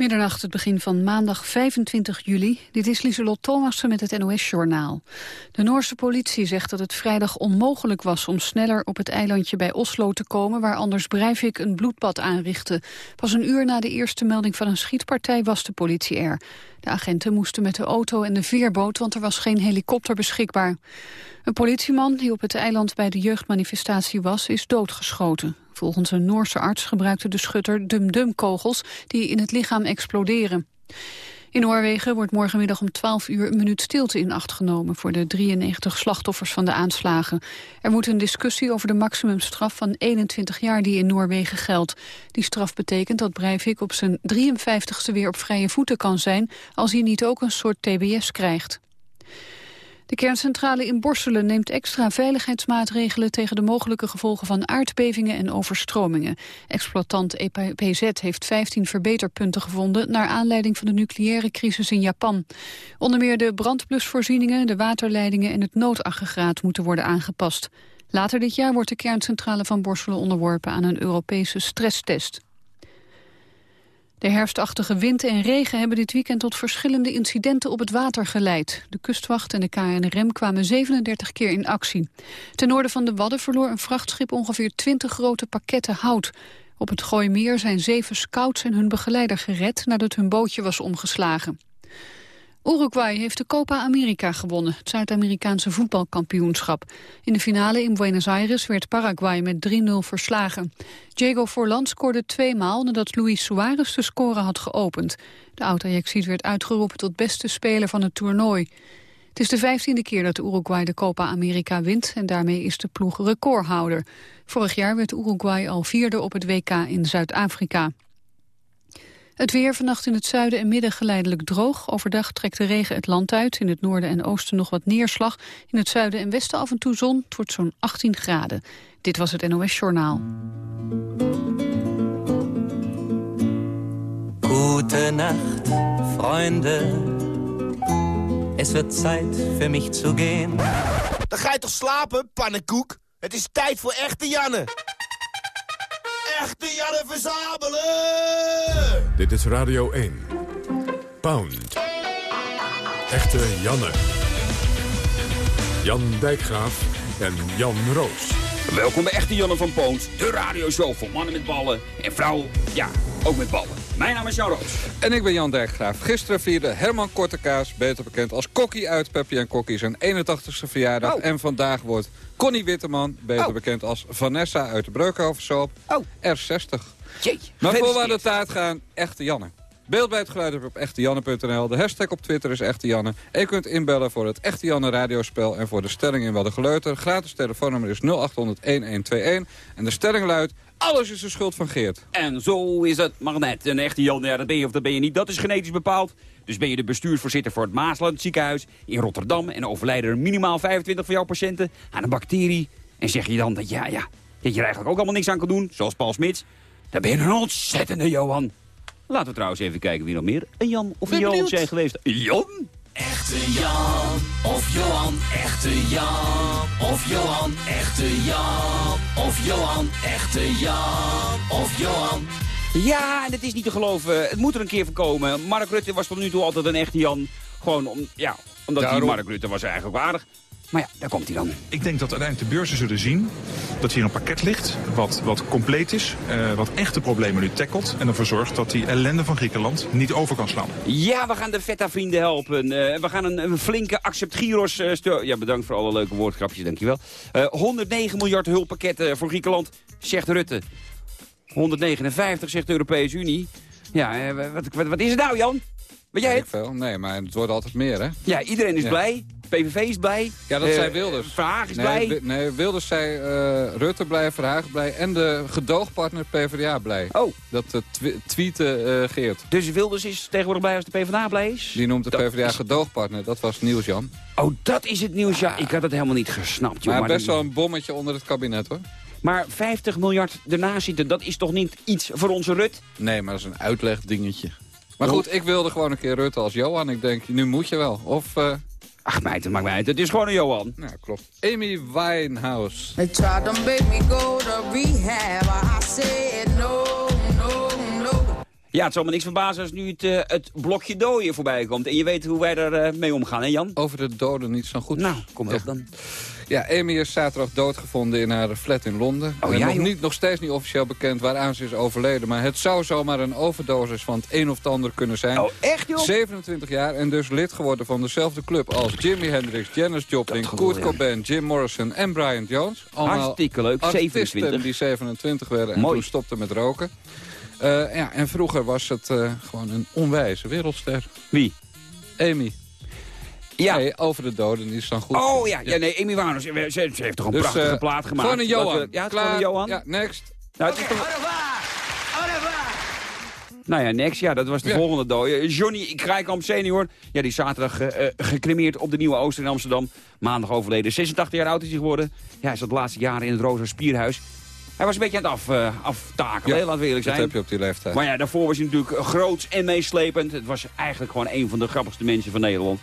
Middernacht, het begin van maandag 25 juli. Dit is Lieselot Thomassen met het NOS-journaal. De Noorse politie zegt dat het vrijdag onmogelijk was... om sneller op het eilandje bij Oslo te komen... waar Anders Breivik een bloedbad aanrichtte. Pas een uur na de eerste melding van een schietpartij was de politie er. De agenten moesten met de auto en de veerboot... want er was geen helikopter beschikbaar. Een politieman die op het eiland bij de jeugdmanifestatie was... is doodgeschoten. Volgens een Noorse arts gebruikte de schutter dum-dum-kogels die in het lichaam exploderen. In Noorwegen wordt morgenmiddag om 12 uur een minuut stilte in acht genomen voor de 93 slachtoffers van de aanslagen. Er moet een discussie over de maximumstraf van 21 jaar die in Noorwegen geldt. Die straf betekent dat Breivik op zijn 53ste weer op vrije voeten kan zijn als hij niet ook een soort tbs krijgt. De kerncentrale in Borselen neemt extra veiligheidsmaatregelen tegen de mogelijke gevolgen van aardbevingen en overstromingen. Exploitant EPZ heeft 15 verbeterpunten gevonden naar aanleiding van de nucleaire crisis in Japan. Onder meer de brandblusvoorzieningen, de waterleidingen en het noodaggregaat moeten worden aangepast. Later dit jaar wordt de kerncentrale van Borselen onderworpen aan een Europese stresstest. De herfstachtige wind en regen hebben dit weekend tot verschillende incidenten op het water geleid. De kustwacht en de KNRM kwamen 37 keer in actie. Ten noorden van de Wadden verloor een vrachtschip ongeveer 20 grote pakketten hout. Op het Gooimeer zijn zeven scouts en hun begeleider gered nadat hun bootje was omgeslagen. Uruguay heeft de Copa America gewonnen, het Zuid-Amerikaanse voetbalkampioenschap. In de finale in Buenos Aires werd Paraguay met 3-0 verslagen. Diego Forlan scoorde tweemaal nadat Luis Suarez de score had geopend. De oud-Ajaxiet werd uitgeroepen tot beste speler van het toernooi. Het is de vijftiende keer dat Uruguay de Copa America wint en daarmee is de ploeg recordhouder. Vorig jaar werd Uruguay al vierde op het WK in Zuid-Afrika. Het weer vannacht in het zuiden en midden geleidelijk droog. Overdag trekt de regen het land uit. In het noorden en oosten nog wat neerslag. In het zuiden en westen af en toe zon. Het wordt zo'n 18 graden. Dit was het NOS Journaal. Gute Nacht, Freunde. Es wird Zeit für mich zu gehen. Dan ga je toch slapen, pannenkoek? Het is tijd voor echte Janne echte Janne verzamelen! Dit is Radio 1. Pound. Echte Janne. Jan Dijkgraaf en Jan Roos. Welkom bij Echte Janne van Poont, de radioshow voor mannen met ballen en vrouwen, ja, ook met ballen. Mijn naam is Jan Roos. En ik ben Jan Dijkgraaf. Gisteren vierde Herman Kortekaas, beter bekend als Kokkie uit Peppy en Kokkie, zijn 81ste verjaardag. Oh. En vandaag wordt Connie Witteman, beter oh. bekend als Vanessa uit de Breukhovensoop, oh. R60. Jeetje, maar voor we aan de taart gaan, Echte Janne. Beeld bij het geluid op echtejanne.nl. De hashtag op Twitter is Echte Janne. En je kunt inbellen voor het Echte Janne radiospel... en voor de stelling in Wel Geleuter. Gratis telefoonnummer is 0800-1121. En de stelling luidt... Alles is de schuld van Geert. En zo is het maar net. Een echte Jan, ja, dat ben je of dat ben je niet. Dat is genetisch bepaald. Dus ben je de bestuursvoorzitter voor het Maasland ziekenhuis in Rotterdam... en overlijden er minimaal 25 van jouw patiënten aan een bacterie... en zeg je dan dat, ja, ja, dat je er eigenlijk ook allemaal niks aan kan doen, zoals Paul Smits... dan ben je een ontzettende Johan. Laten we trouwens even kijken wie nog meer een Jan of een Johan zijn geweest. Jan? Echte Jan of Johan, echte Jan of Johan, echte Jan of Johan, echte Jan of Johan. Ja, en het is niet te geloven. Het moet er een keer voorkomen. Mark Rutte was tot nu toe altijd een echte Jan. Gewoon om, ja, omdat hij Mark Rutte was eigenlijk ook aardig. Maar ja, daar komt hij dan. Ik denk dat uiteindelijk de beurzen zullen zien dat hier een pakket ligt wat, wat compleet is, uh, wat echte problemen nu tackelt en ervoor zorgt dat die ellende van Griekenland niet over kan slaan. Ja, we gaan de VETA-vrienden helpen. Uh, we gaan een, een, flinke accept Giros uh, Ja, bedankt voor alle leuke woordgrapjes, dankjewel. 109 miljard hulppakketten voor Griekenland, zegt Rutte. 159, zegt de Europese Unie. Ja, wat, wat, wat is het nou, Jan? Weet jij het? Veel. Nee, maar het wordt altijd meer, hè? Ja, iedereen is blij. PVV is blij. Ja, dat zei Wilders. Verhaag is nee, blij. Nee, Wilders zei uh, Rutte blij, Verhaag blij en de gedoogpartner PvdA blij. Oh. Dat uh, tweeten uh, Geert. Dus Wilders is tegenwoordig blij als de PvdA blij is? Die noemt de dat PvdA is... gedoogpartner. Dat was nieuws, Jan. Oh, dat is het nieuws, ja. Ik had het helemaal niet gesnapt, joh. Maar, maar best wel een bommetje onder het kabinet, hoor. Maar 50 miljard ernaast zitten, dat is toch niet iets voor onze Rut? Nee, maar dat is een uitlegdingetje. Maar goed, ik wilde gewoon een keer Rutte als Johan. Ik denk, nu moet je wel. Of... Uh... Ach meid, het maakt mij uit. Het is gewoon een Johan. Ja, klopt. Amy Winehouse. They tried to make me go to rehab. I said no, no, no. Ja, het zal me niks verbazen als nu het, eh, het blokje dooien voorbij komt. En je weet hoe wij daar eh, mee omgaan, hè Jan? Over de doden niet zo goed. Nou, kom op dan. Ja, Amy is zaterdag doodgevonden in haar flat in Londen. Oh, En ja, nog, niet, nog steeds niet officieel bekend waaraan ze is overleden. Maar het zou zomaar een overdosis van het een of het ander kunnen zijn. Oh, echt joh? 27 jaar en dus lid geworden van dezelfde club als Jimi Hendrix, Janis Joplin, Kurt. Cobain, Jim Morrison en Brian Jones. Hartstikke leuk, artiesten 27. die 27 werden en Mooi. toen stopten met roken. Eh, ja, en vroeger was het eh, gewoon een onwijze wereldster. Wie? Amy. Ja. Nee, over de doden, die is dan goed. Oh ja, ja nee, Amy Winehouse, ze, ze, heeft toch een Dus, prachtige eh, plaat gemaakt. Gewoon een Johan. Wat, eh, Ja, het is Klaar. gewoon een Johan. Ja, next. Nou, het is toch... Nou ja, next. Ja, dat was de Ja. volgende dode. Johnny Krijkamp senior. Ja, die is zaterdag eh, eh, gecremeerd op de Nieuwe Ooster in Amsterdam. Maandag overleden. 86 jaar oud is hij geworden. Ja, hij zat de laatste jaren in het Rosa Spierhuis. Hij was een beetje aan het af, eh, aftakelen, laten we eerlijk dat zijn. heb je op die leeftijd. Maar ja, daarvoor was hij natuurlijk groots en meeslepend. Het was eigenlijk gewoon een van de grappigste mensen van Nederland.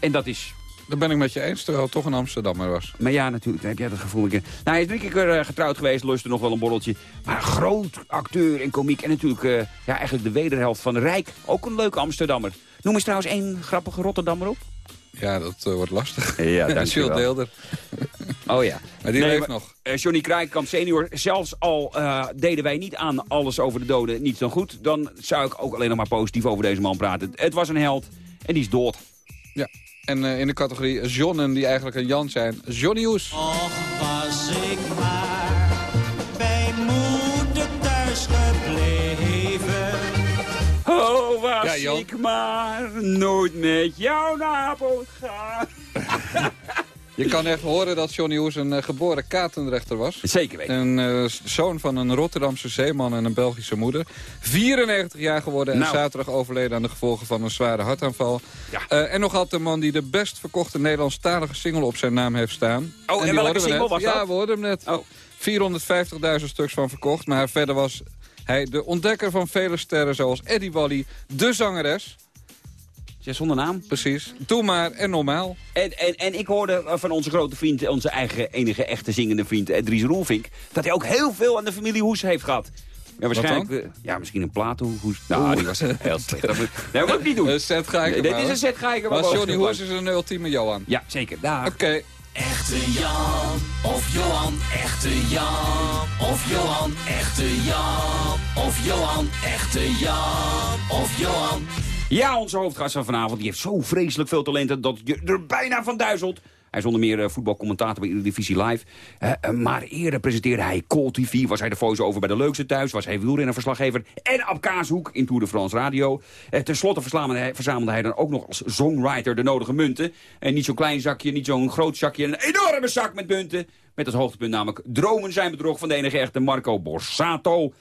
En dat is Daar ben ik met je eens, terwijl het toch een Amsterdammer was. maar ja, natuurlijk, heb jij dat gevoel. Nou, hij is drie keer eh, getrouwd geweest, lustte nog wel een borreltje. Maar groot acteur en komiek. En natuurlijk eh, ja, eigenlijk de wederhelft van Rijk. Ook een leuke Amsterdammer. Noem eens trouwens één grappige Rotterdammer op. Ja, dat eh, wordt lastig. Ja, Jules Deelder. Oh ja. Maar die Nee, leeft maar, nog. Johnny Krijkamp senior, zelfs al deden wij niet aan alles over de doden niet zo goed... dan zou ik ook alleen nog maar positief over deze man praten. Het was een held en die is dood. Ja. En eh, in de categorie Johnnen, die eigenlijk een Jan zijn. Johnny Hoes. Och was ik maar bij moeder thuis gebleven. Oh, was Ja, ik maar nooit met jou naar boot gaan. Je kan echt horen dat Johnny Hoes een eh, geboren Katendrechter was. Zeker weten. Een eh, zoon van een Rotterdamse zeeman en een Belgische moeder. 94 jaar geworden en Nou. zaterdag overleden aan de gevolgen van een zware hartaanval. Ja. Eh, en nog altijd de man die de best verkochte Nederlandstalige single op zijn naam heeft staan. Oh, en die welke single net. was Ja, dat? we hoorden hem net. Oh. 450.000 stuks van verkocht. Maar verder was hij de ontdekker van vele sterren zoals Eddie Wally, de zangeres. Zonder naam. Precies. Doe maar en normaal. En, en, en ik hoorde eh, van onze grote vriend, onze eigen enige echte zingende vriend eh, Dries Roelvink... dat hij ook heel veel aan de familie Hoes heeft gehad. Ja, waarschijnlijk... eh, ja, misschien een platenhoes. Nou, die was heel slecht. Dat moet, dat moet ik niet doen. Een set ga ik Nee, dit is een set ga ik Maar Johnny. Hoes is een ultieme Johan. Ja, zeker. Daar. Oké. Echte Jan of Johan, echte Jan of Johan, echte Jan of Johan, echte Jan of Johan. Ja, onze hoofdgast van vanavond die heeft zo vreselijk veel talenten dat je er bijna van duizelt. Hij is onder meer eh, voetbalcommentator bij Eredivisie Live. Eh, eh, maar eerder presenteerde hij Call TV, was hij de voice-over bij De Leukste Thuis... was hij wielrennerverslaggever en op Kaashoek in Tour de France Radio. Ten slotte verzamelde hij, verzamelde hij dan ook nog als songwriter de nodige munten. En niet zo'n klein zakje, niet zo'n groot zakje, een enorme zak met munten. Met als hoogtepunt namelijk Dromen zijn bedrog van de enige echte Marco Borsato.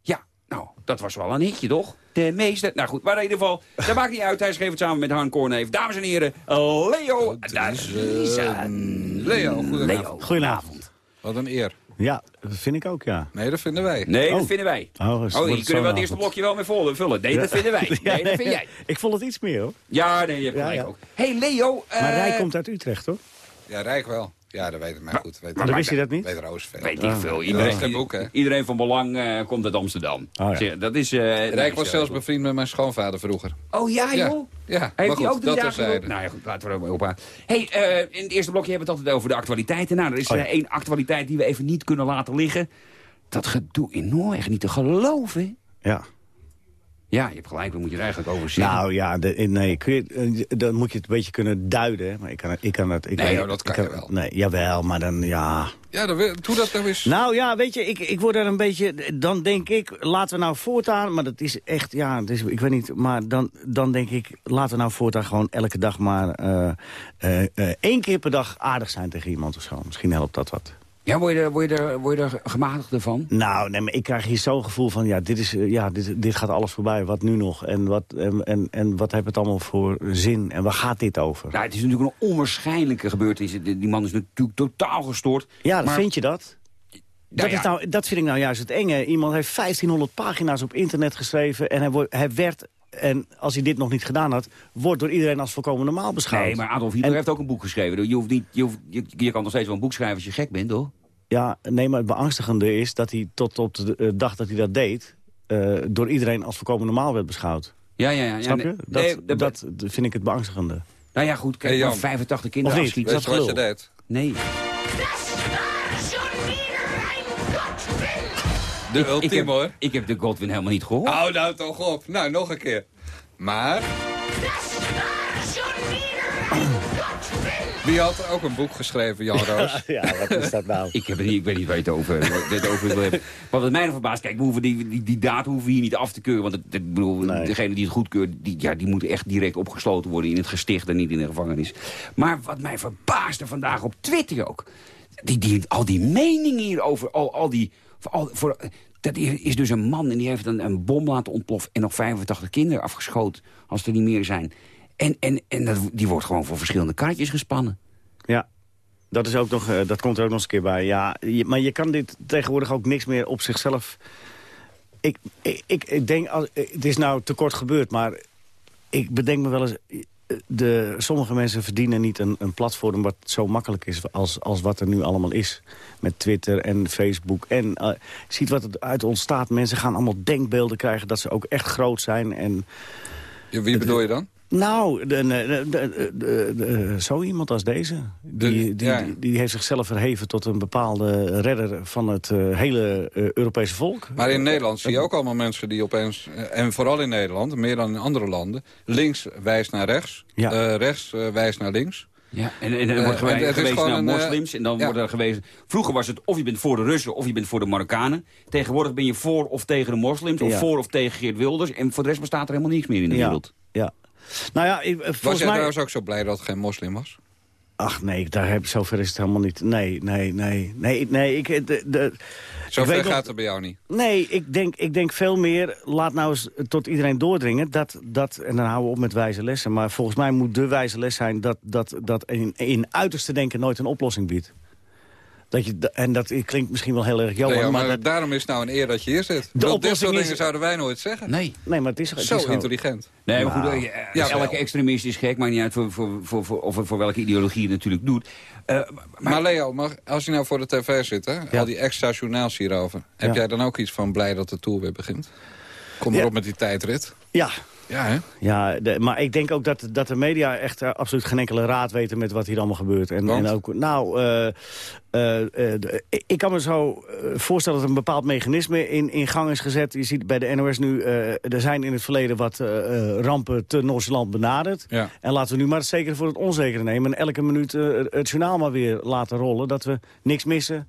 Ja, nou, dat was wel een hitje, toch? De meeste... Nou goed, maar in ieder geval, dat maakt niet uit. Hij schreef het samen met Han Corneef. Dames en heren, Leo Driessen. Leo, goedenavond. Leo, Goedenavond. Wat een eer. Ja, dat vind ik ook, ja. Nee, dat vinden wij. Nee, dat Oh. vinden wij. Oh, dus Oh, kunnen wel zo'n het eerste blokje wel mee vol- vullen. Nee, dat vinden wij. Ja, Nee, dat vind jij. Ik vond het iets meer, hoor. Ja, nee, je hebt Ja, gelijk ja. ook. hey, Leo. Maar eh, Rij komt uit Utrecht, hoor. Ja, Rijk wel. Ja, dat weet ik maar goed. Weet, Maar dan wist je dat niet? Weet. Weet ik veel. Iedereen, boek, van belang eh, komt uit Amsterdam. Oh, ja. Dat is... eh, Rijk was is, zelfs bevriend met mijn schoonvader vroeger. Oh ja, joh? ja Heeft maar goed, ook dat terzijde. Nou ja, goed, laten we er ook maar op hey, eh, in het eerste blokje hebben we het altijd over de actualiteiten. Nou, er is Oh, ja. één actualiteit die we even niet kunnen laten liggen. Dat gedoe in Noorwegen niet te geloven. Ja. Ja, je hebt gelijk, we moeten er eigenlijk over zeggen. Nou ja, de, nee, kun je, eh, dan moet je het een beetje kunnen duiden. Maar ik kan, ik kan het... Ik Nee, joh, dat kan je wel. Nee, jawel, maar dan, ja... Ja, dan, doe dat nou eens. Nou ja, weet je, ik, ik word er een beetje... Dan denk ik, laten we nou voortaan... Maar dat is echt, ja, is, ik weet niet... Maar dan, dan denk ik, laten we nou voortaan gewoon elke dag maar... eh, eh, één keer per dag aardig zijn tegen iemand of zo. Misschien helpt dat wat. Ja, word je, er, word, je er, word je er gematigder van? Nou, nee, maar ik krijg hier zo'n gevoel van... ja, dit, is, eh, ja dit, dit gaat alles voorbij. Wat nu nog? En wat, en, en, en wat heeft het allemaal voor zin? En waar gaat dit over? Nou, het is natuurlijk een onwaarschijnlijke gebeurtenis. Die man is natuurlijk totaal gestoord. ja, maar- vind je dat? Dat, ja. is nou, dat vind ik nou juist het enge. Iemand heeft 1500 pagina's op internet geschreven... en hij, wordt, hij werd, en als hij dit nog niet gedaan had... wordt door iedereen als volkomen normaal beschouwd. Nee, maar Adolf Hitler En- heeft ook een boek geschreven. Je, hoeft niet, je, hoeft, je, je kan nog steeds wel een boek schrijven als je gek bent, hoor. Ja, nee, maar het beangstigende is dat hij tot op de eh, dag dat hij dat deed... eh, door iedereen als voorkomen normaal werd beschouwd. Ja, ja, ja. Snap je? nee, Dat, nee, dat- dat vind ik het beangstigende. nou ja, goed. Kijk, Hey, Jan. maar 85 Of kinderen niet? afschieten. Weet je dat wat je gelul. deed? Nee. De Ik ultieme heb, hoor. ik heb de Godwin helemaal niet gehoord. Hou nou toch op. Nou, nog een keer. Maar... Wie had er ook een boek geschreven, Jan Roos? Ja, wat is dat nou? Ik, heb het niet, ik weet niet waar je het over, het over wil hebben. Maar wat mij nog verbaast, kijk, we hoeven die, die, die daad hoeven we hier niet af te keuren. Want het, het- ik bedoel, Nee. degene die het goedkeurt, die, ja, die moet echt direct opgesloten worden in het gesticht en niet in de gevangenis. Maar wat mij verbaasde vandaag op Twitter ook. Die, die, al die meningen hierover, al, al die... Voor, dat is dus een man en die heeft een, een bom laten ontploffen... en nog 85 kinderen afgeschoten, als er niet meer zijn. En, en, en dat, die wordt gewoon voor verschillende kaartjes gespannen. Ja, dat, is ook nog, eh, dat komt er ook nog eens een keer bij. Ja, maar je kan dit tegenwoordig ook niks meer op zichzelf... Ik, ik, ik, denk, als, het is nou te kort gebeurd, maar ik bedenk me wel eens... eh, De, sommige mensen verdienen niet een, een platform wat zo makkelijk is als, als wat er nu allemaal is. Met Twitter en Facebook. En eh, je ziet wat er uit ontstaat. Mensen gaan allemaal denkbeelden krijgen dat ze ook echt groot zijn. En Wie bedoel je dan? Nou, de, de, de, de- de- zo iemand als deze. Die, De- die, ja. die, die heeft zichzelf verheven tot een bepaalde redder van het eh, hele eh, Europese volk. Maar in Nederland zie je ook allemaal mensen die opeens... eh, en vooral in Nederland, meer dan in andere landen... links wijst naar rechts, Ja. eh, rechts wijst naar links. Ja, en, en, er wordt gewe- en het is gewezen gewoon naar een, moslims en dan ja. wordt er gewezen... Vroeger was het of je bent voor de Russen of je bent voor de Marokkanen. Tegenwoordig ben je voor of tegen de moslims of Ja. voor of tegen Geert Wilders. En voor de rest bestaat er helemaal niks meer in de Ja. wereld. Ja. Nou ja, ik- eh, Was volgens jij mij... trouwens ook zo blij dat het geen moslim was? Ach nee, daar heb, zover is het helemaal niet. Nee, nee, nee. Nee, nee ik, de, de, Zo ik weet ver nog- gaat het bij jou niet. Nee, ik denk, ik denk veel meer, laat nou eens tot iedereen doordringen... Dat, dat, en dan houden we op met wijze lessen... maar volgens mij moet de wijze les zijn... dat, dat, dat in, in uiterste denken nooit een oplossing biedt. Dat je, en dat klinkt misschien wel heel erg Leo, maar, maar dat, daarom is het nou een eer dat je hier zit. De dit soort is- dingen zouden wij nooit zeggen. Nee. nee, maar het is, het Zo is zo. intelligent. Nee, maar goed, Nou, eh, ja, elke extremist is gek, maakt niet uit voor, voor, voor, voor, of voor welke ideologie je het natuurlijk doet. Eh, maar, Maar Leo, mag, als je nou voor de tv zit, hè, Ja. al die extra journaals hierover... heb Ja. jij dan ook iets van blij dat de Tour weer begint? Kom erop met die tijdrit. Ja, Ja, hè? Ja, de- maar ik denk ook dat, dat de media echt absoluut geen enkele raad weten met wat hier allemaal gebeurt. En, en ook, nou, eh, eh, eh, ik kan me zo voorstellen dat een bepaald mechanisme in, in gang is gezet. Je ziet bij de NOS nu, er zijn in het verleden wat rampen te nonchalant benaderd. Ja. En laten we nu maar het zekere voor het onzekere nemen. En elke minuut het journaal maar weer laten rollen, dat we niks missen.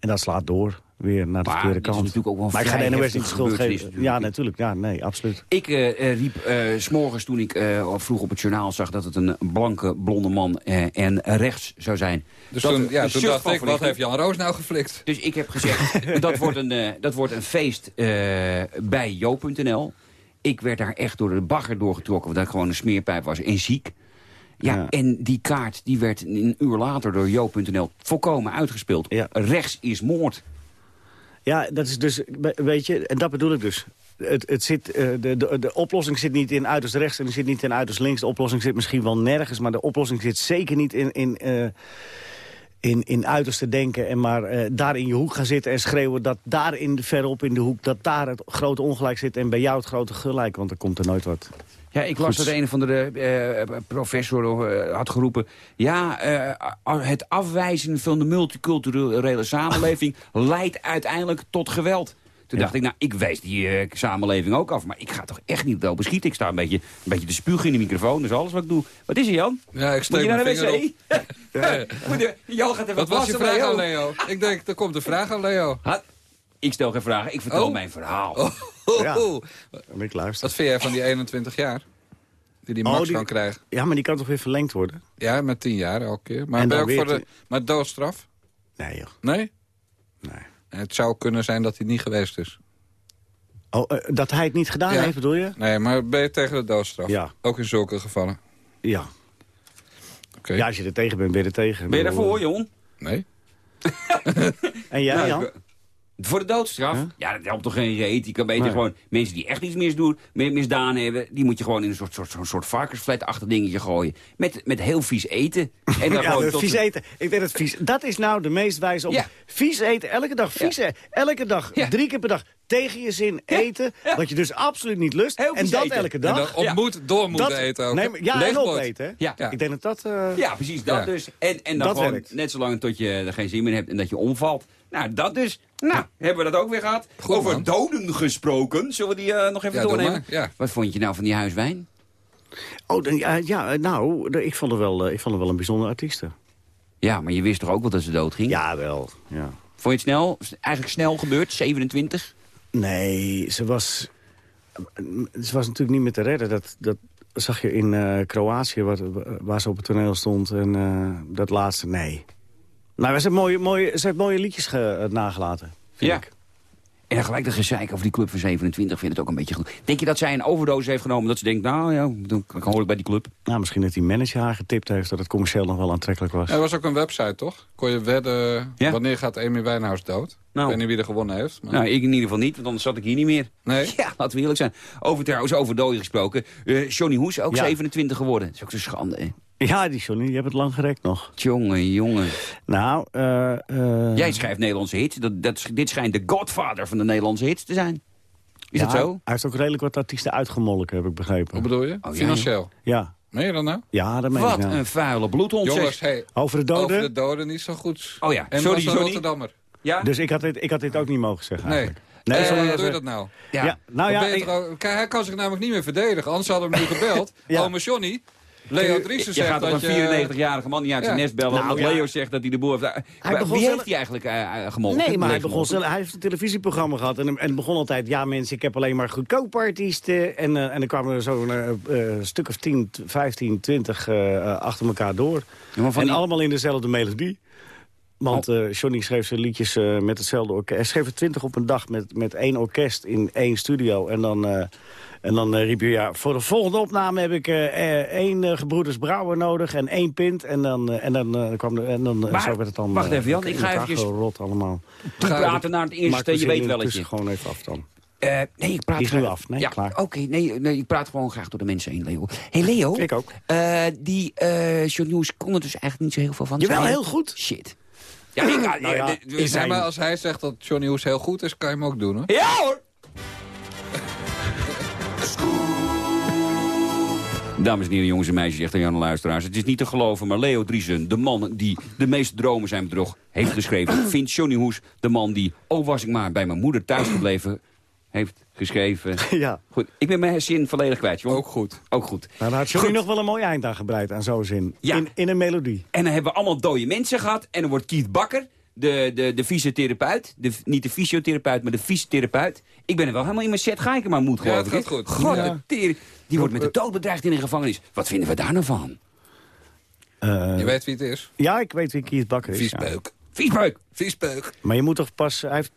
En dat slaat door, weer naar de Maar verkeerde kant. natuurlijk ook wel een maar ik ga de NOS niet de schuld geven. Ja, natuurlijk. Ja, nee, absoluut. Ik eh, eh, riep eh, s s'morgens toen ik eh, vroeg op het journaal zag dat het een blanke, blonde man eh, en rechts zou zijn. Dus Dat toen, ja, toen dacht ik, wat heeft Jan Roos nou geflikt? Dus ik heb gezegd, dat, wordt een, eh, dat wordt een feest eh, bij jo.nl. Ik werd daar echt door de bagger doorgetrokken, omdat ik gewoon een smeerpijp was en ziek. Ja, Ja. en die kaart die werd een uur later door jo.nl volkomen uitgespeeld. Ja. Rechts is moord. Ja, dat is dus, weet je, en dat bedoel ik dus. Het, het zit, eh, de, de, de oplossing zit niet in uiterst rechts en die zit niet in uiterst links. De oplossing zit misschien wel nergens, maar de oplossing zit zeker niet in, in, eh, in, in uiterste denken. En maar eh, daar in je hoek gaan zitten en schreeuwen dat daar in, verderop in de hoek, dat daar het grote ongelijk zit en bij jou het grote gelijk, want er komt er nooit wat. Ja, ik las Goed. dat een van de eh, professor eh, had geroepen... ja, eh, het afwijzen van de multiculturele samenleving... leidt uiteindelijk tot geweld. Toen Ja. dacht ik, nou, ik wijs die eh, samenleving ook af. Maar ik ga toch echt niet wel beschieten. Ik sta een beetje, een beetje te spugen in de microfoon. Dat is alles wat ik doe. Wat is er, Jan? Ja, ik Moet steek je naar de vinger op. wc? Moet je- Jan gaat even Wat was je vraag Leo. aan Leo? Ik denk, er komt een vraag aan Leo. Ha, ik stel geen vragen, ik vertel Oh. mijn verhaal. Ja. Dan ik luister. Wat vind jij van die 21 jaar? Die die Oh, max die- kan krijgen. Ja, maar die kan toch weer verlengd worden? Ja, met 10 jaar elke keer. Maar En ben ook voor de maar doodstraf? Nee, joh. Nee? Nee. Het zou kunnen zijn dat hij niet geweest is. Oh, eh, dat hij het niet gedaan Ja. heeft, bedoel je? Nee, maar ben je tegen de doodstraf? Ja. Ook in zulke gevallen? Ja. Oké. Ja, als je er tegen bent, ben je er tegen. Ben je daarvoor, Jon? Nee? En jij, Nou, Jan? Voor de doodstraf? Huh? Ja, dat helpt toch geen reet. Je kan beter Nee. gewoon mensen die echt iets misdoen, mi- misdaan hebben... die moet je gewoon in een soort, soort, soort, soort varkensvletachtig dingetje gooien. Met, met heel vies eten. En dan Ja, gewoon tot vies eten. Ik denk dat vies. Dat is nou de meest wijze. Ja. Vies eten, elke dag vies eten. Elke dag, Ja. drie keer per dag. tegen je zin eten, wat je dus absoluut niet lust. Heel En dat eten. elke En dag. dan op moet, door moeten Dat- eten ook. Nee, ja, en Leegbord. opeten. hè? Ja. Ik denk dat dat... eh, Ja, precies, dat dus. En, en dan Dat gewoon werkt. net zolang tot je er geen zin meer hebt en dat je omvalt. Nou, dat dus. Nou, hebben we dat ook weer gehad. Goed, Over man. doden gesproken. Zullen we die eh, nog even Ja, doornemen? ja. Wat vond je nou van die huiswijn? Oh, dan- ja, ja, nou, ik vond, het wel, eh, ik vond het wel een bijzondere artieste. Ja, maar je wist toch ook wel dat ze dood ging? Ja, wel. Ja. Vond je het snel? Eigenlijk snel gebeurd, 27? Nee, ze was, ze was natuurlijk niet meer te redden. Dat, dat zag je in eh, Kroatië, waar, waar ze op het toneel stond. En eh, dat laatste, nee. Nou, ze heeft mooie, mooie, ze heeft mooie liedjes ge- eh, nagelaten, vind Ja. ik. En dan gelijk de gezeik over die club van 27 vind het ook een beetje goed. Denk je dat zij een overdosis heeft genomen? Dat ze denkt, nou ja, dan hoor ik bij die club. Nou, misschien dat die manager haar getipt heeft dat het commercieel nog wel aantrekkelijk was. Er was ook een website, toch? Kon je wedden, Ja. wanneer gaat Amy Winehouse dood? Nou. Ik weet niet wie er gewonnen heeft. Maar... Nou, ik in ieder geval niet, want anders zat ik hier niet meer. Nee? Ja, laten we eerlijk zijn. Over trouwens, over doden gesproken. Eh Johnny Hoes, ook Ja. 27 geworden. Dat is ook zo schande, hè? Ja, die Johnny, die hebt het lang gerekt nog. Jongen, jongen. Nou, eh... eh, Jij schrijft Nederlandse hits. Dat, dat, dit schijnt de godfather van de Nederlandse hits te zijn. Is ja, dat zo? Hij heeft ook redelijk wat artiesten uitgemolken, heb ik begrepen. Wat bedoel je? Oh, ja, Financieel. Ja, Meen je dat nou? ja dat meen Wat ik nou. een vuile bloedhond, Jongens, zeg. hey, Over de doden? over de doden niet zo goed. Oh ja, en sorry. Rotterdammer. Ja? Dus ik had, dit, ik had dit ook niet mogen zeggen Nee. eigenlijk. Nee, Eh, hoe doe je dat nou? ja. Ja, nou ja, je ik- hij kan zich namelijk niet meer verdedigen. Anders hadden we hem nu gebeld. Ja. Ome Johnny. Leo Je, Driessen zegt gaat dat een je... 94-jarige man niet uit zijn Ja. nest bellen... Nou, omdat ja. Leo zegt dat hij de boel heeft... Maar begon wie zelf- heeft hij eigenlijk gemolken? Nee, maar hij, Heeft begon zelf, hij heeft een televisieprogramma gehad. En, en het begon altijd, ja mensen, ik heb alleen maar goedkope artiesten. En, eh, en dan kwamen er zo'n stuk of 10, 15, 20 eh, eh, achter elkaar door. Ja, maar van en die- allemaal in dezelfde melodie. Want eh, Johnny schreef zijn liedjes eh, met hetzelfde orkest. Hij schreef er twintig op een dag met, met één orkest in één studio. En dan, eh, en dan riep je, ja, voor de volgende opname heb ik één gebroeders Brouwer nodig en één pint. En dan, en dan kwam de, en dan, Maar, zo werd het dan... wacht even, Jan, ik ga eventjes- gerot allemaal. praten naar het eerste, je weet wel tussen het. gewoon even af dan. Nee, ik praat Die is nu af. Nee, ja, klaar. Oké, nee, nee, ik praat gewoon graag door de mensen heen, Leo. hey, Leo. Ik ook. die John News kon er dus eigenlijk niet zo heel veel van. Jawel, je? heel goed. Shit. Ja, ik, ja, Nou ja, zijn maar als hij zegt dat Johnny Hoes heel goed is, kan je hem ook doen, hoor. Ja hoor! Dames en heren, jongens en meisjes, echt aan de luisteraars. Het is niet te geloven, maar Leo Driesen, de man die de meeste dromen zijn bedrog, heeft geschreven. Vindt Johnny Hoes, de man die, oh was ik maar bij mijn moeder thuisgebleven, heeft geschreven. Ja. Goed, ik ben mijn zin volledig kwijt, jongen. Ook goed. Ook goed. Nou, daar had Goed. nog wel een mooi eind aan gebreid, aan zo'n zin. Ja. In, in een melodie. En dan hebben we allemaal dode mensen gehad. En dan wordt Keith Bakker, de, de, de fysiotherapeut. De, niet de fysiotherapeut, maar de fysiotherapeut. Ik ben er wel helemaal in mijn set. Ga ik er maar moed, Ja, geloof het ik. gaat goed. God, Ja. Die wordt met de dood bedreigd in een gevangenis. Wat vinden we daar nou van? Eh, Je weet wie het is. ja, ik weet wie Keith Bakker is. ja. Viespeuk. Viesbeuk. Viespeuk. Maar je moet toch pas... Hij heeft,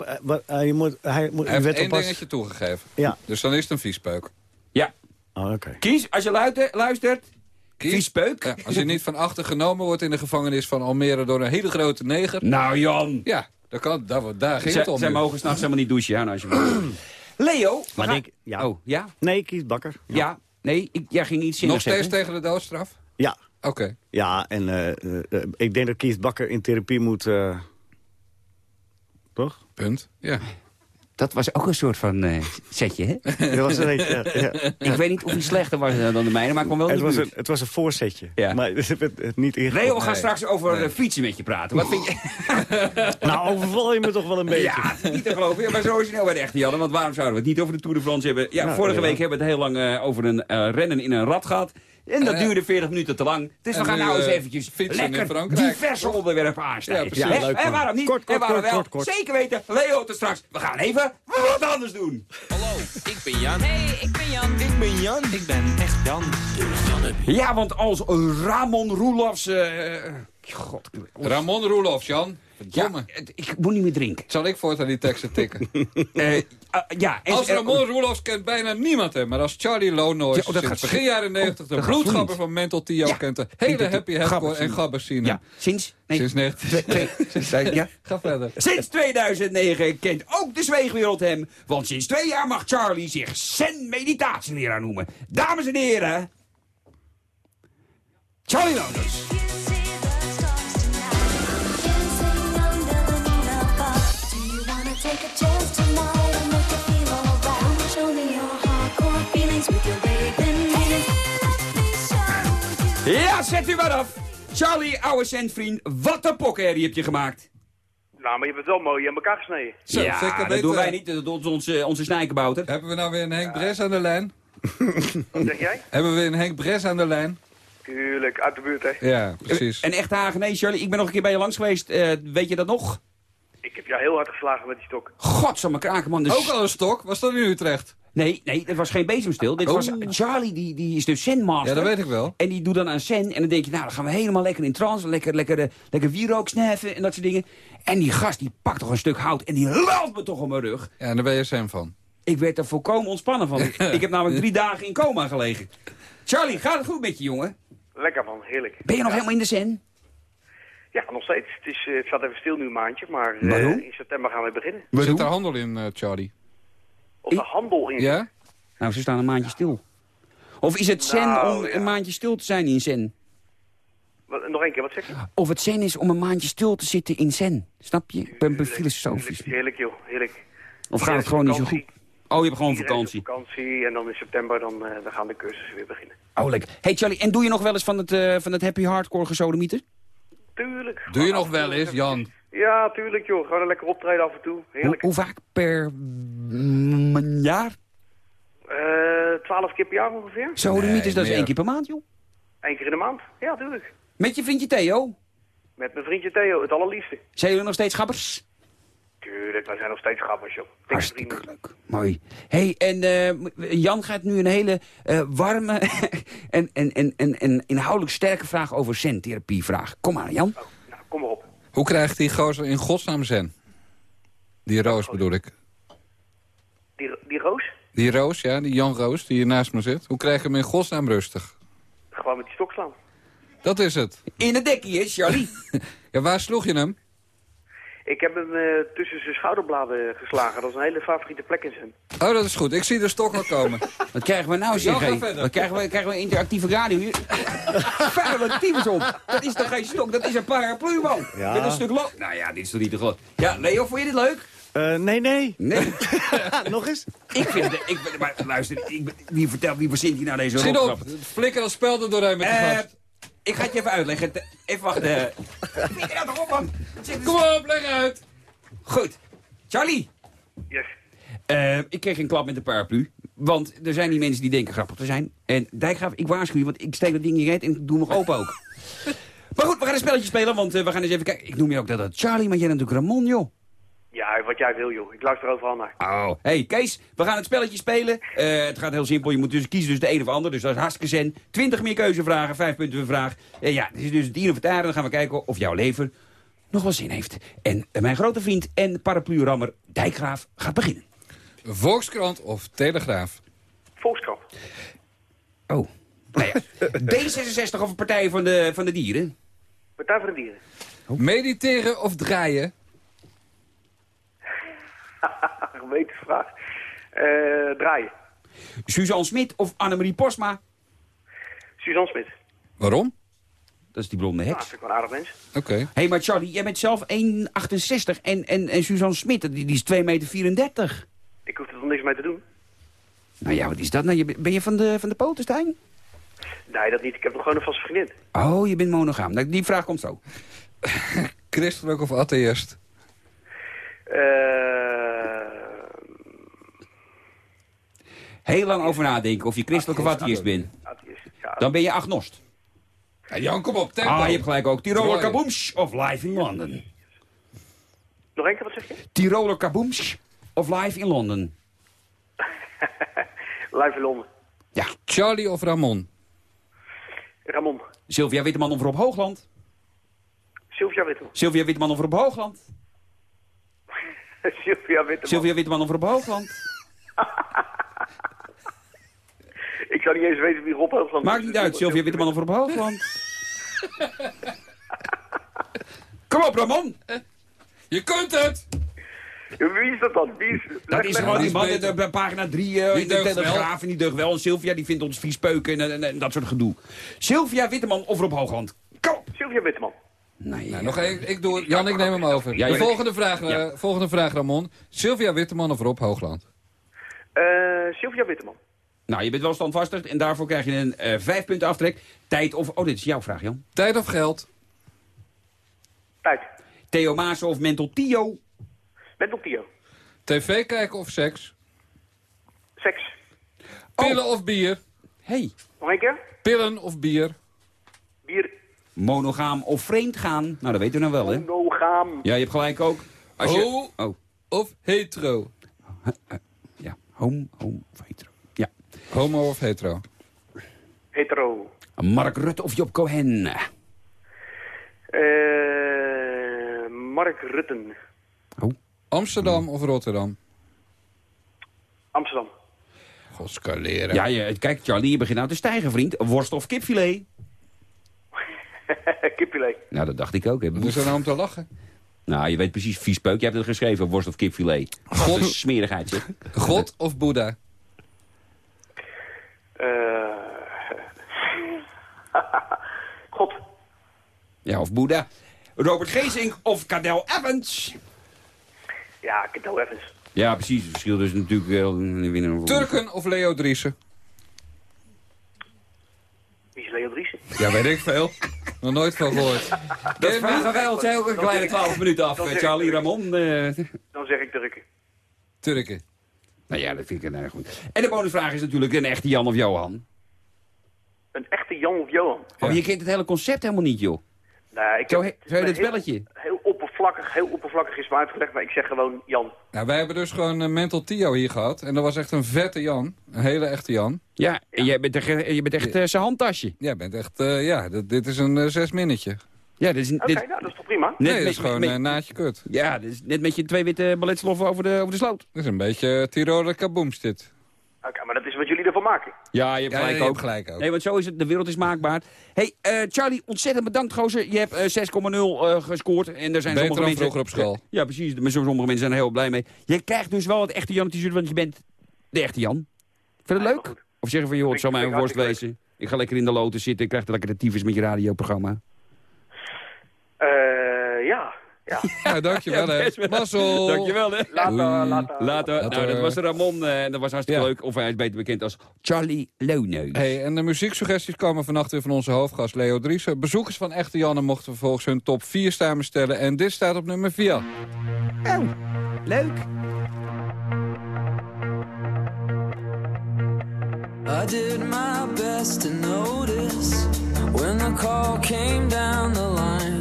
eh, je moet, hij moet, Hij heeft werd één pas... dingetje toegegeven. Ja. Dus dan is het een viespeuk. Ja. Oh, oké. Kies, als je luistert, luistert Kies. Viespeuk. Ja, als je niet van achter genomen wordt in de gevangenis van Almere door een hele grote neger. Nou, Jan. Ja, daar, kan, daar, daar ging het Zij, om. zij nu. mogen s'nachts helemaal niet douchen, ja, nou, als je Leo. Maar denk- ja. Oh, ja? Nee, Keith Bakker. Ja. Nee, ik, jij ging iets zinnigs Nog steeds zeggen. tegen de doodstraf? Ja. Oké. Ja, en eh, eh, ik denk dat Keith Bakker in therapie moet... eh, toch? Punt. Ja. Dat was ook een soort van eh, setje, hè? Dat was een, ja, ja. Ik weet niet of hij slechter was dan de mijne, maar ik kwam wel in Het, was een, het was een voorzetje. Ja. Maar het niet. Leo, we gaan Nee. straks over fietsen met je praten. Wat vind je? Nou, overval je me toch wel een beetje. Ja, niet te geloven. Ja, maar zo is het nou bij de echte Janne. Want waarom zouden we het niet over de Tour de France hebben? Ja, Nou, vorige ja. week hebben we het heel lang eh, over een eh, rennen in een rad gehad. En dat Eh, duurde 40 minuten te lang. Dus we gaan nu, nou eens eh, eventjes fietsen in lekker diverse onderwerpen aansnijden. Ja, precies. Leuk, en waarom niet? Kort, kort, en waarom wel? kort, kort. Zeker weten, Leo tot straks. We gaan even wat anders doen. Hallo, ik ben Jan. Hey, ik ben Jan. Ik ben Jan. Ik ben echt Jan. Ja, want als Ramon Roelofs... eh, God, Ramon Roelofs, Jan. Ja, Verdomme. ik moet niet meer drinken. Zal ik voortaan die teksten tikken? Ah, ja, en- Als Ramon Roelofs kent bijna niemand hem. Maar als Charlie Lonois Ja, oh, sinds begin jaren 90 de vloeiend. van Mental Tio Ja. kent de hele happy hardcore en Gabbersine. ja, sinds... Nee, Sinds 19... sinds- ja. Ga verder. Sinds 2009 kent ook de zweegwereld hem. Want sinds twee jaar mag Charlie zich zen-meditatieleraar noemen. Dames en heren... Charlie Lotus. Ja, zet u maar af. Charlie, ouwe centvriend, wat een pokherrie heb je gemaakt. Nou, maar je bent wel mooi in elkaar gesneden. Zo, ja, dat doen wij niet. Dat doet onze, onze snijkenbouter. Hebben we nou weer een Henk Bres aan de lijn? Wat zeg jij? Hebben we weer een Henk Bres aan de lijn? Tuurlijk, uit de buurt, hè. Ja, precies. En echt Hagenese, Charlie. Ik ben nog een keer bij je langs geweest. Eh, weet je dat nog? Ik heb jou heel hard geslagen met die stok. Godsamme kraken, man. Dus... Ook al een stok? Was dat in Utrecht? Nee, nee, het was geen bezemstil. Dit Oh. was Charlie, die, die is dus zenmaster. Ja, dat weet ik wel. En die doet dan aan zen. En dan denk je, nou, dan gaan we helemaal lekker in trance. Lekker, lekker, eh, lekker wierook snuiven en dat soort dingen. En die gast, die pakt toch een stuk hout en die lalt me toch op mijn rug. Ja, en daar ben je Sam van. Ik werd er volkomen ontspannen van. Ik, ik heb namelijk drie dagen in coma gelegen. Charlie, gaat het goed met je, jongen? Lekker man, heerlijk. Ben je nog helemaal in de zen? Ja, nog steeds. Het, is, eh, het staat even stil nu een maandje, maar eh, in september gaan we beginnen. Zit er handel in, eh, Charlie? Of de handel in. Ja? Nou, ze staan een maandje stil. Of is het zen Nou, om ja. een maandje stil te zijn in zen? Wat- nog één keer, wat zeg je? Of het zen is om een maandje stil te zitten in zen. Snap je? Ik ben filosofisch. Heerlijk joh, heerlijk. Of gaat het gewoon niet zo goed? Oh, je hebt gewoon vakantie. vakantie en dan in september dan, eh, dan gaan de cursussen weer beginnen. Oh, lekker. Hey Charlie, en doe je nog wel eens van het, eh, van het happy hardcore gesodemieter? Tuurlijk. Doe je nog wel eens, Jan? Ja, tuurlijk joh. Gewoon een lekker optreden af en toe. Hoe, Heerlijk. hoe vaak per mm, jaar? Eh, Twaalf keer per jaar ongeveer. Sodemieters, dat is meer. één keer per maand, joh. Eén keer in de maand. Ja, tuurlijk. Met je vriendje Theo? Met mijn vriendje Theo, het allerliefste. Zijn jullie nog steeds gabbers? Tuurlijk, wij zijn nog steeds grappig joh. Hartstikke leuk. Mooi. hey, en eh, Jan gaat nu een hele eh, warme en, en, en, en, en inhoudelijk sterke vraag over zentherapie vragen. Kom maar, Jan. Oh, nou, kom maar op. Hoe krijgt die gozer in godsnaam zen? Die Roos bedoel ik. Die, die Roos, Die Roos, ja, die Jan Roos, die hier naast me zit. Hoe krijg je hem in godsnaam rustig? gewoon met die stok slaan. Dat is het. In het dekkie is, Charlie. Ja, waar sloeg je hem? Ik heb hem eh, tussen zijn schouderbladen geslagen. Dat is een hele favoriete plek in zijn. Oh, dat is goed. Ik zie de stok al komen. Wat krijgen we nou, Jan, zeg? Wat krijgen we, krijgen we interactieve radio hier? Vuile tyfus op. Dat is toch geen stok, dat is een paraplu, man. Ja. Met een stuk lo... Nou ja, dit is toch niet te geloof. Ja, Leo, vond je dit leuk? Eh, nee, nee. Nee. Nog eens? ik vind het... Ik, maar luister, ik, wie vertelt, wie verzint hier nou deze Schiet op. Flikker als spel er doorheen met de Eh, gast. Ik ga het je even uitleggen. Even wachten. Nou op, man? Kom op, leg uit. Goed. Charlie. Yes. Eh, ik kreeg een klap met de paraplu. Want er zijn die mensen die denken grappig te zijn. En Dijkgraaf, ik waarschuw je, want ik steek dat ding in je reet en ik doe nog open ook. maar goed, we gaan een spelletje spelen, want eh, we gaan eens even kijken. Ik noem je ook dat, dat Charlie, maar jij bent natuurlijk Ramon, joh. Ja, wat jij wil joh. Ik luister overal naar. Oh. Hey, Kees, we gaan het spelletje spelen. Eh, het gaat heel simpel. Je moet dus kiezen tussen de een of ander. Dus dat is hartstikke zen. 20 meer keuzevragen, 5 punten per vraag. Ja, dit is dus het hier of het daar. Dan gaan we kijken of jouw leven nog wel zin heeft. En eh, mijn grote vriend en paraplu-rammer Dijkgraaf gaat beginnen. Volkskrant of Telegraaf? Volkskrant. Oh. Nou ja, D66 of een Partij van de, van de Dieren? Partij voor de Dieren. Mediteren of draaien? Gewetensvraag. Eh draaien. Suzanne Smit of Annemarie Posma? Suzanne Smit. Waarom? Dat is die blonde heks. vind ik wel een aardig mens. Oké. Hé, hey, maar Charlie, jij bent zelf 1,68 en, en, en Suzanne Smit, die die is 2,34 meter. 34. Ik hoef er toch niks mee te doen? Nou ja, wat is dat nou? Je, ben je van de, van de Potenstein? Nee, dat niet. Ik heb nog gewoon een vaste vriendin. Oh, je bent monogaam. Nou, Die vraag komt zo. Christelijk of atheïst? Eh Heel lang over nadenken of je christelijk of atheïst bent. Dan ben je agnost. Ja, Jan, kom op, tempo. Ah, je hebt gelijk ook. Tiroler. Kaboomsch of Live in London. Nog één keer, wat zeg je? Tiroler Kaboomsch of Live in London. Live in Londen. Ja, Charlie of Ramon? Ramon. Sylvia Witteman of Rob Hoogland. Sylvia Witteman. Sylvia Witteman of Rob Hoogland. Sylvia Witteman. Sylvia Witteman of Rob Hoogland. Ik zou niet eens weten wie Rob Hoogland Maakt niet uit, Sylvia Witteman of Rob Hoogland. Kom op, Ramon. Je kunt het! Wie is dat dan? Wie is... Dat leg- is gewoon maar. die man in pagina 3 eh, Die in de Telegraaf. En die deugt wel. En Sylvia die vindt ons vies peuken en, en, en dat soort gedoe. Sylvia Witteman of Rob Hoogland. Kom op. Sylvia Witteman. Nee, Nou, nog één. Ik doe. Jan, ik neem hem over. Ja, de volgende vraag, eh, Ja. volgende vraag, Ramon. Sylvia Witteman of Rob Hoogland? Eh Sylvia Witteman. Nou, je bent wel standvastig en daarvoor krijg je een eh vijf punten aftrek. Tijd of... Oh, dit is jouw vraag, Jan. Tijd of geld? Tijd. Theo Maassen of Mental Tio? Met op Tio. TV kijken of seks? Seks. Pillen of bier? Hey. Nog een keer? Pillen of bier? Bier. Monogaam of vreemd gaan? Nou, dat weten we nou wel, hè? Monogaam. Ja, je hebt gelijk ook. Als je... Ho Oh, of hetero? ja. Home, home of hetero. Homo of hetero? Hetero. Mark Rutte of Job Cohen? Eh, Mark Rutten. Amsterdam of Rotterdam? Amsterdam. Godskaleren. Ja, je, kijk, Charlie, je begint nou te stijgen, vriend. Worst of kipfilet? Kipfilet. Nou, dat dacht ik ook. Hè. Is er nou om te lachen? Nou, je weet precies, vies peuk. Je hebt het geschreven, worst of kipfilet. God is smerigheid, zeg. God of Boeddha? Eh God. Ja, of Boeddha. Robert Geesink of Cadel Evans? Ja, Cadeau Evans. Ja, precies. Het verschil is natuurlijk wel een winnaar. of- Turken of Leo Driessen? Wie is Leo Driessen? Ja, weet ik veel. Nog nooit van gehoord. Dat vragen wij ons kleine 12 minuten af, eh, Charlie Ramon. eh. Dan zeg ik Turken. Turken. Nou ja, dat vind ik erg goed. En de bonusvraag is natuurlijk een echte Jan of Johan. Een echte Jan of Johan. Oh, je kent het hele concept helemaal niet, joh. Nou, ik Zo he- het zo heet het heel- spelletje. Heel oppervlakkig, heel oppervlakkig is me uitgelegd, maar ik zeg gewoon Jan. Nou, wij hebben dus gewoon een Mental Tio hier gehad. En dat was echt een vette Jan. Een hele echte Jan. Ja, en jij bent, echt- je bent echt eh, zijn handtasje. Jij bent echt, eh, ja, dit, dit is een eh, zes minnetje. Ja, dit is, Oké, dit, nou, dat is toch prima? net nee, dat met- is gewoon met- eh, naadje kut. Ja, dit is net met je twee witte balletsloffen over de, over de sloot. Dit is een beetje Tiroler kabooms dit. Oké, maar dat is wat jullie ervan maken. Ja, je hebt Ja, gelijk je ook. hebt gelijk ook. Nee, want zo is het. De wereld is maakbaar. hey, eh, Charlie, ontzettend bedankt, gozer. Je hebt eh, 6,0 eh, gescoord. En daar zijn Beter sommige dan mensen... vroeger op school. Ja, precies. Maar sommige mensen zijn er heel blij mee. Je krijgt dus wel het echte Jan t-shirt, want je bent de echte Jan. Vind je het Helemaal leuk? goed. Of zeggen van, joh, het zou mij een Vind ik worst wezen. Ik ga lekker in de lotus zitten. Ik krijg lekker de tyfus met je radioprogramma. Eh, ja. Ja. Dankjewel hè. Mazzel. Dankjewel, hè. Later, later. Later. Nou, dat was Ramon. eh, En dat was hartstikke Ja. leuk. Of hij is beter bekend als Charlie Loneus. Hey, en de muzieksuggesties komen vannacht weer van onze hoofdgast Leo Driessen. Bezoekers van Echte Janne mochten vervolgens hun top 4 samenstellen. En dit staat op nummer 4. Oh, leuk. I did my best to notice when the call came down the line.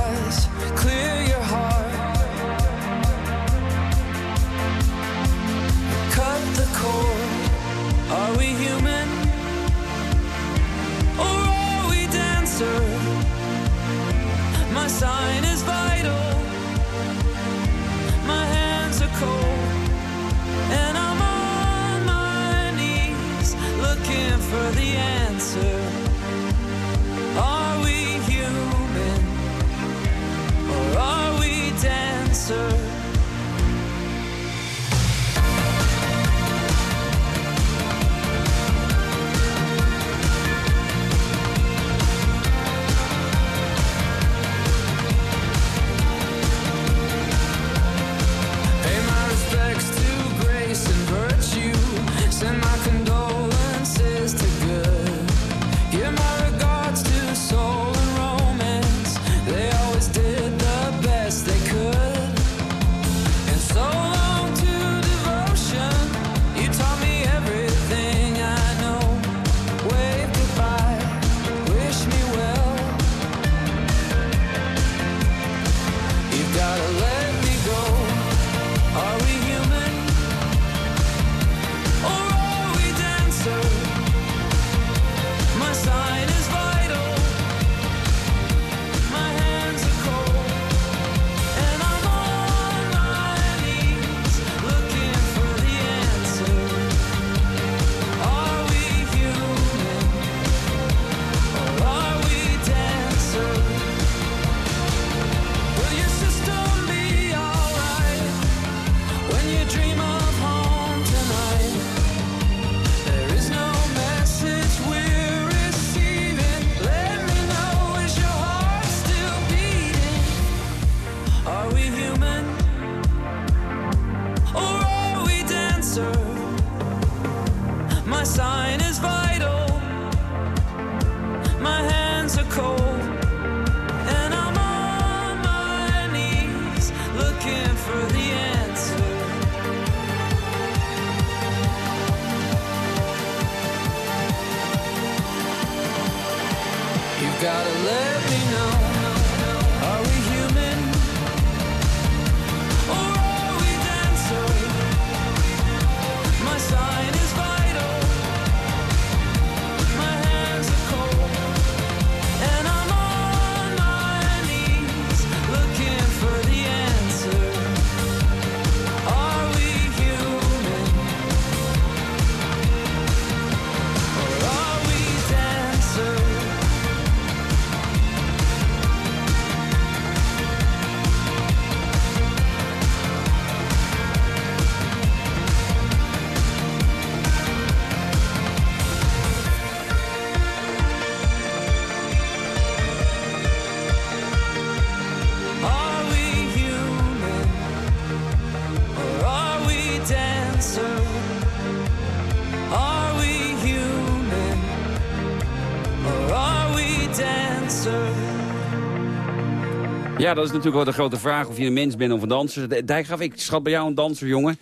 Ja, dat is natuurlijk wel de grote vraag of je een mens bent of een danser. Dijkgraaf, ik schat bij jou een danser, jongen.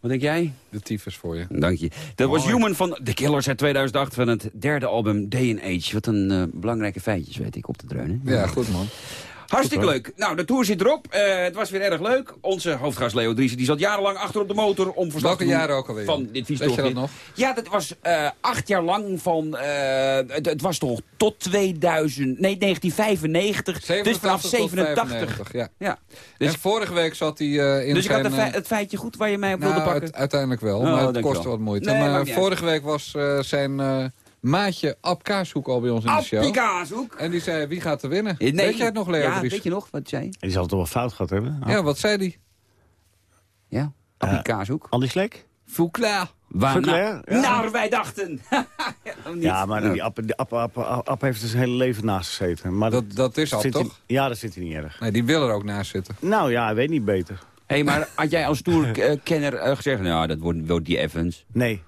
Wat denk jij? De tyfus voor je. Dank je. Dat was Human van The Killers uit 2008 van het derde album Day and Age. Wat een eh, belangrijke feitjes weet ik op te dreunen. Ja, goed man. Hartstikke leuk. Nou, de tour zit erop. Eh, het was weer erg leuk. Onze hoofdgast Leo Driessen die zat jarenlang achter op de motor om verslag Welke te doen jaren ook alweer? van dit Weet je dat nog? Ja, dat was eh, acht jaar lang van... eh, het, het was toch tot 2000... Nee, 1995. dus vanaf 87 tot 87. 95, ja. Ja. Dus en vorige week zat hij in Dus ik had het, fe- het feitje goed waar je mij op nou, wilde pakken. uit- uiteindelijk wel, Oh, maar het kostte wat moeite. Nee, maar vorige week was zijn maatje Ab Kaashoek al bij ons in de show. Kaashoek. En die zei, wie gaat er winnen? Nee. Weet jij het nog, Leo Ja, Dries? weet je nog wat zei? Die zal het toch wel fout gehad hebben? Ja, wat zei die? Ja, Appie Kaashoek. Andy Slek? Fouclair. Waar Fouclair, nou, ja. naar wij dachten. Ja, maar die App, die App, App, App, App heeft zijn hele leven naast gezeten. Maar Dat, dat is al, hij- toch? ja, dat vindt hij niet erg. Nee, die wil er ook naast zitten. Nou ja, hij weet niet beter. Hé, maar had jij als tourkenner eh, gezegd... Nou, dat wordt, wordt die Evans. Nee.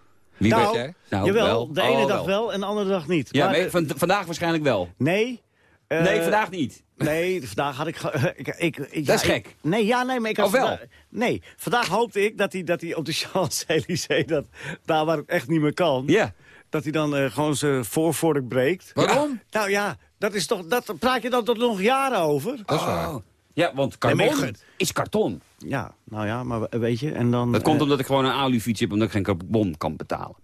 Wie nou, weet jij? Nou, jawel, wel. de ene Oh, dag wel en de andere dag niet. Ja, Maar, eh, van, vandaag waarschijnlijk wel. nee. eh, nee, vandaag niet. Nee, vandaag had ik... ik, ik, ik- Dat is ja, gek. ik- nee, ja, nee, maar ik had Of wel? vandaag- nee, vandaag hoopte ik dat hij, dat hij op de Champs-Élysées... Dat, daar waar het echt niet meer kan... Ja. dat hij dan eh, gewoon zijn voorvork breekt. Waarom? Ja, nou ja, dat is toch... Dat praat je dan toch nog jaren over? Dat is waar. Oh. Ja, want carbon ik- is karton. Ja, nou ja, maar weet je, en dan... Dat komt eh, omdat ik gewoon een alufiets heb... omdat ik geen carbon kan betalen.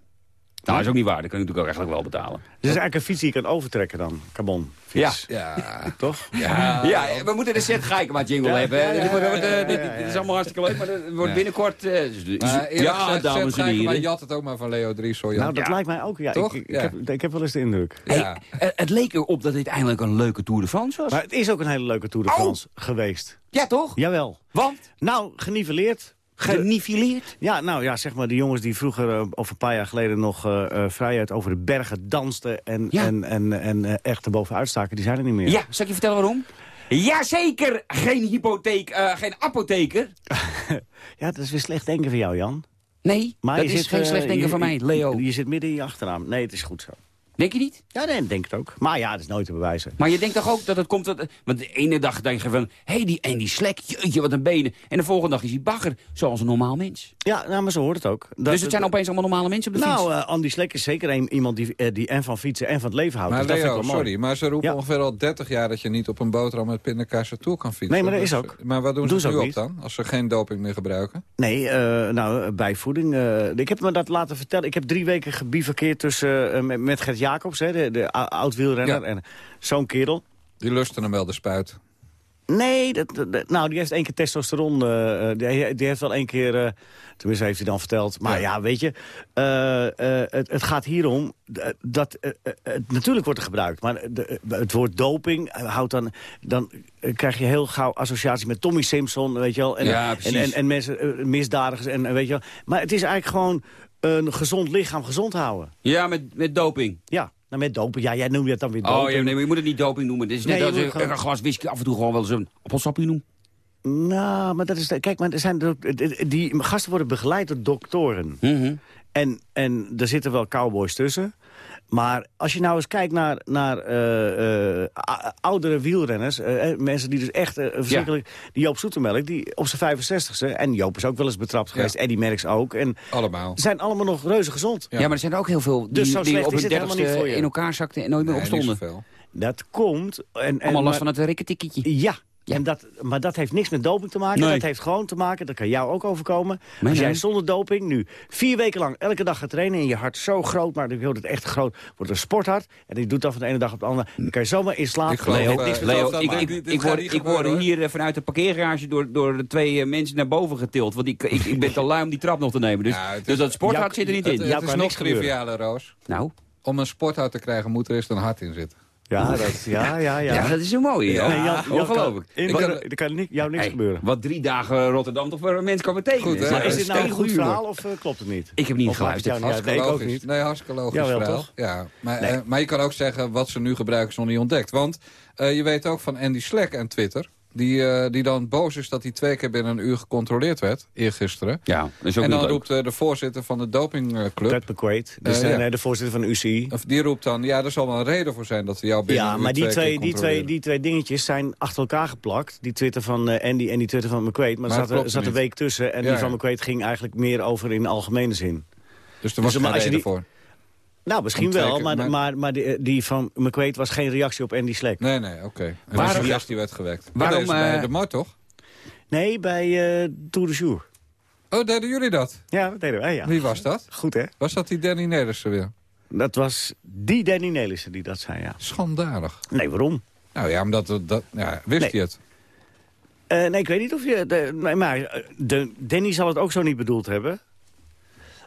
Nou, dat is ook niet waar. Dat kan ik natuurlijk ook eigenlijk wel betalen. Het is eigenlijk een fiets die je kan overtrekken dan, carbon. Fiets. Ja. Toch? Ja. Ja, we moeten de set Geikema jingle Ja, hebben. ja, ja, Dit ja, ja, ja, is ja. allemaal hartstikke leuk, maar het wordt Ja. binnenkort... eh, dus- dus- Maar ja, gezegd, dames en heren. jat het ook maar van Leo Dries, hoor, Jan. Nou, dat Ja. lijkt mij ook. Ja, Toch? Ik, ik, Ja. heb, ik heb wel eens de indruk. Hey, Ja. eh, het leek erop dat dit eindelijk een leuke Tour de France was. Maar het is ook een hele leuke Tour de Oh. France geweest. Ja, toch? Jawel. Want? Nou, geniveleerd. Genifileerd? Ja, nou ja, zeg maar de jongens die vroeger, eh, of een paar jaar geleden... nog eh, vrijheid over de bergen dansten en, Ja. en, en, en eh, echt erbovenuit staken, die zijn er niet meer. Ja, zal ik je vertellen waarom? Jazeker, geen hypotheek, geen apotheker. Ja, dat is weer slecht denken van jou, Jan. Nee, Maar dat je is zit, geen slecht denken je- van mij, Leo. Je, je zit midden in je achternaam. Nee, het is goed zo. Denk je niet? Ja, nee, ik denk het ook. Maar ja, dat is nooit te bewijzen. Maar je denkt toch ook dat het komt... Dat, want de ene dag denk je van... Hé, hey, die, en die slek, jeetje, wat een benen. En de volgende dag is hij bagger, zoals een normaal mens. Ja, nou, maar zo hoort het ook. Dat- dus het zijn opeens allemaal normale mensen op de Nou, fiets. eh, Andy Slek is zeker een, iemand die, eh, die en van fietsen en van het leven houdt. Maar Dus dat vind Leo, ik wel mooi. sorry, maar ze roepen Ja. ongeveer al 30 jaar dat je niet op een boterham met pindakaas toe kan fietsen. Nee, maar dat Dus, is ook. Maar wat doen, Doen ze ze nu ook op niet. dan, als ze geen doping meer gebruiken? Nee, eh, nou, bijvoeding. eh, ik heb me dat laten vertellen. Ik heb drie weken gebivakkeerd tussen, met, met Gert Jacobs, hè, de, de oud-wielrenner. Ja. En zo'n kerel. Die lusten hem wel de spuit. Nee, dat, dat- nou, die heeft één keer testosteron. eh, die, die heeft wel één keer... eh, tenminste, heeft hij dan verteld. Maar ja, weet je, het, het gaat hierom dat... het- natuurlijk wordt er gebruikt, maar de, het woord doping houdt dan... Dan krijg je heel gauw associatie met Tommy Simpson, weet je wel. En, Ja, en, precies. en, en mensen, misdadigers, en, en weet je wel. Maar het is eigenlijk gewoon een gezond lichaam gezond houden. Ja, met, met doping. Ja, nou met doping. Ja, jij noemt het dan weer doping. Oh, ja, nee, maar je moet het niet doping noemen. Het is net Nee, als een, gewoon- een glas whisky af en toe gewoon wel eens een appelsappje noemen. Nou, maar dat is... Kijk, maar er zijn, er die gasten worden begeleid door doktoren. Mhm. En, en er zitten wel cowboys tussen. Maar als je nou eens kijkt naar, naar eh, eh, oudere wielrenners... eh, mensen die dus echt verschrikkelijk... Die Joop Zoetemelk, die op zijn 65ste... en Joop is ook wel eens betrapt geweest, Eddie Merckx ook. En Allemaal. zijn allemaal nog reuze gezond. Ja. maar er zijn er ook heel veel die, Dus die op hun dertigste in elkaar zakten en nooit meer Nee, opstonden. Dat komt... En, en, Allemaal last van het rikketikkietje. Ja. En dat, maar dat heeft niks met doping te maken. Nee. Dat heeft gewoon te maken, dat kan jou ook overkomen. Nee, Als jij nee. zonder doping nu vier weken lang elke dag gaat trainen... en je hart zo groot, maar wordt het echt groot, wordt een sporthart... en die doet dat van de ene dag op de andere... dan kan je zomaar in slaap. Ik geloof, Leo, eh, niks Leo, dat ik, ik, ik, word, ik word hier eh, vanuit de parkeergarage door, door de twee eh, mensen naar boven getild. Want ik, ik, ik ben te lui om die trap nog te nemen. Dus, Ja, het is- dus dat sporthart Ja, zit er niet Het, in. Ja, het is nog niks trivialer, Roos. Nou, Om een sporthout te krijgen moet er eerst een hart in zitten. Ja, dat, ja, ja, ja. ja. dat is zo mooi. Ja, Nee, Jan- Jan ongelooflijk. kan- in- Ik kan- Er kan ni- jou niks Hey, gebeuren. Wat drie dagen Rotterdam toch voor een mens kan betekenen. Goed? Maar is dit nou een goed verhaal of eh, klopt het niet? Ik heb niet Of geluisterd. niet? Nee, ik ook logisch. niet. Nee, hartstikke logisch Jawel, verhaal. toch? Ja, maar, Nee. eh, maar je kan ook zeggen wat ze nu gebruiken is nog niet ontdekt. Want eh, je weet ook van Andy Slack en Twitter... Die, eh, die dan boos is dat hij twee keer binnen een uur gecontroleerd werd, eergisteren. Ja, is ook En dan roept eh, de voorzitter van de dopingclub... Ted McQuaid, dus Eh, de, ja. nee, de voorzitter van de UCI. Of die roept dan, ja, er zal wel een reden voor zijn dat we jou binnen Ja, een uur maar die twee die, twee, die twee dingetjes zijn achter elkaar geplakt. Die Twitter van eh, Andy en die Twitter van McQuaid. Maar, Maar er zat, er een week tussen. En Ja, die van. McQuaid ging eigenlijk meer over in de algemene zin. Dus er was Dus, geen reden die- voor. Nou, misschien wel, maar, maar- maar, maar, die, die van McQuaid was geen reactie op Andy Slack. Nee, nee, oké. En Waarom- de suggestie werd gewekt. Waarom, bij eh, de Mart, toch? Nee, bij eh Tour de Jour. Oh, deden jullie dat? Ja, dat deden wij, ja. Wie was dat? Goed, hè? Was dat die Danny Nederse weer? Dat was die Danny Nelissen die dat zei, ja. Schandalig. Nee, waarom? Nou ja, omdat dat, dat ja, wist Nee. hij het. Eh, nee, ik weet niet of je... De, maar eh, de, Danny zal het ook zo niet bedoeld hebben.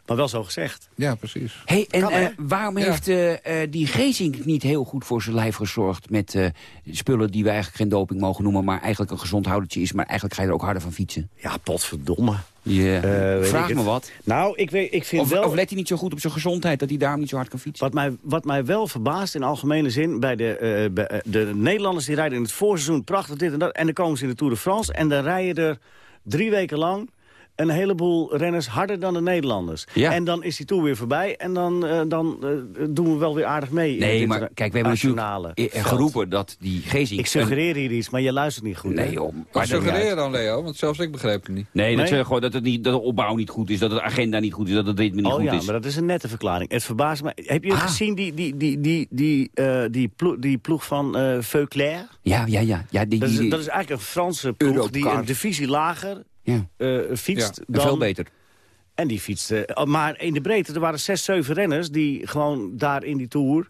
Maar wel zo gezegd. Ja, precies. Hey, en Kan, eh, waarom Ja. heeft eh, eh, die Gezink niet heel goed voor zijn lijf gezorgd... met eh, spullen die we eigenlijk geen doping mogen noemen... maar eigenlijk een gezond houdertje is... maar eigenlijk ga je er ook harder van fietsen? Ja, potverdomme. Weet vraag me het. wat. Nou, ik, weet, ik vind Of, wel... of let hij niet zo goed op zijn gezondheid... dat hij daarom niet zo hard kan fietsen? Wat mij, wat mij wel verbaast in algemene zin... bij de, bij, de Nederlanders die rijden in het voorseizoen prachtig dit en dat... en dan komen ze in de Tour de France... en dan rijden er drie weken lang een heleboel renners harder dan de Nederlanders. Ja. En dan is die Tour weer voorbij... en dan, eh, dan eh, doen we wel weer aardig mee. in Nee, maar inter- kijk, we hebben nationale natuurlijk eh, geroepen dat die Gezink... Ik suggereer hier iets, maar je luistert niet goed. Nee, joh. Maar suggereer dan, Leo? Want zelfs ik begreep het niet. Nee, dat, Nee? zeggen gewoon dat, het niet, dat de opbouw niet goed is, dat de agenda niet goed is, dat het ritme niet Oh goed ja, is. maar dat is een nette verklaring. Het verbaast me. Heb je Ah. gezien die, die, die, die, die, eh, die, ploeg, die ploeg van eh Veuclair? Ja, ja, ja. ja die, Dat is, die- dat is eigenlijk een Franse ploeg die een divisie lager ja, eh, fietst Ja, dan... veel beter. En die fietste. oh, Maar in de breedte, er waren zes, zeven renners... die gewoon daar in die Tour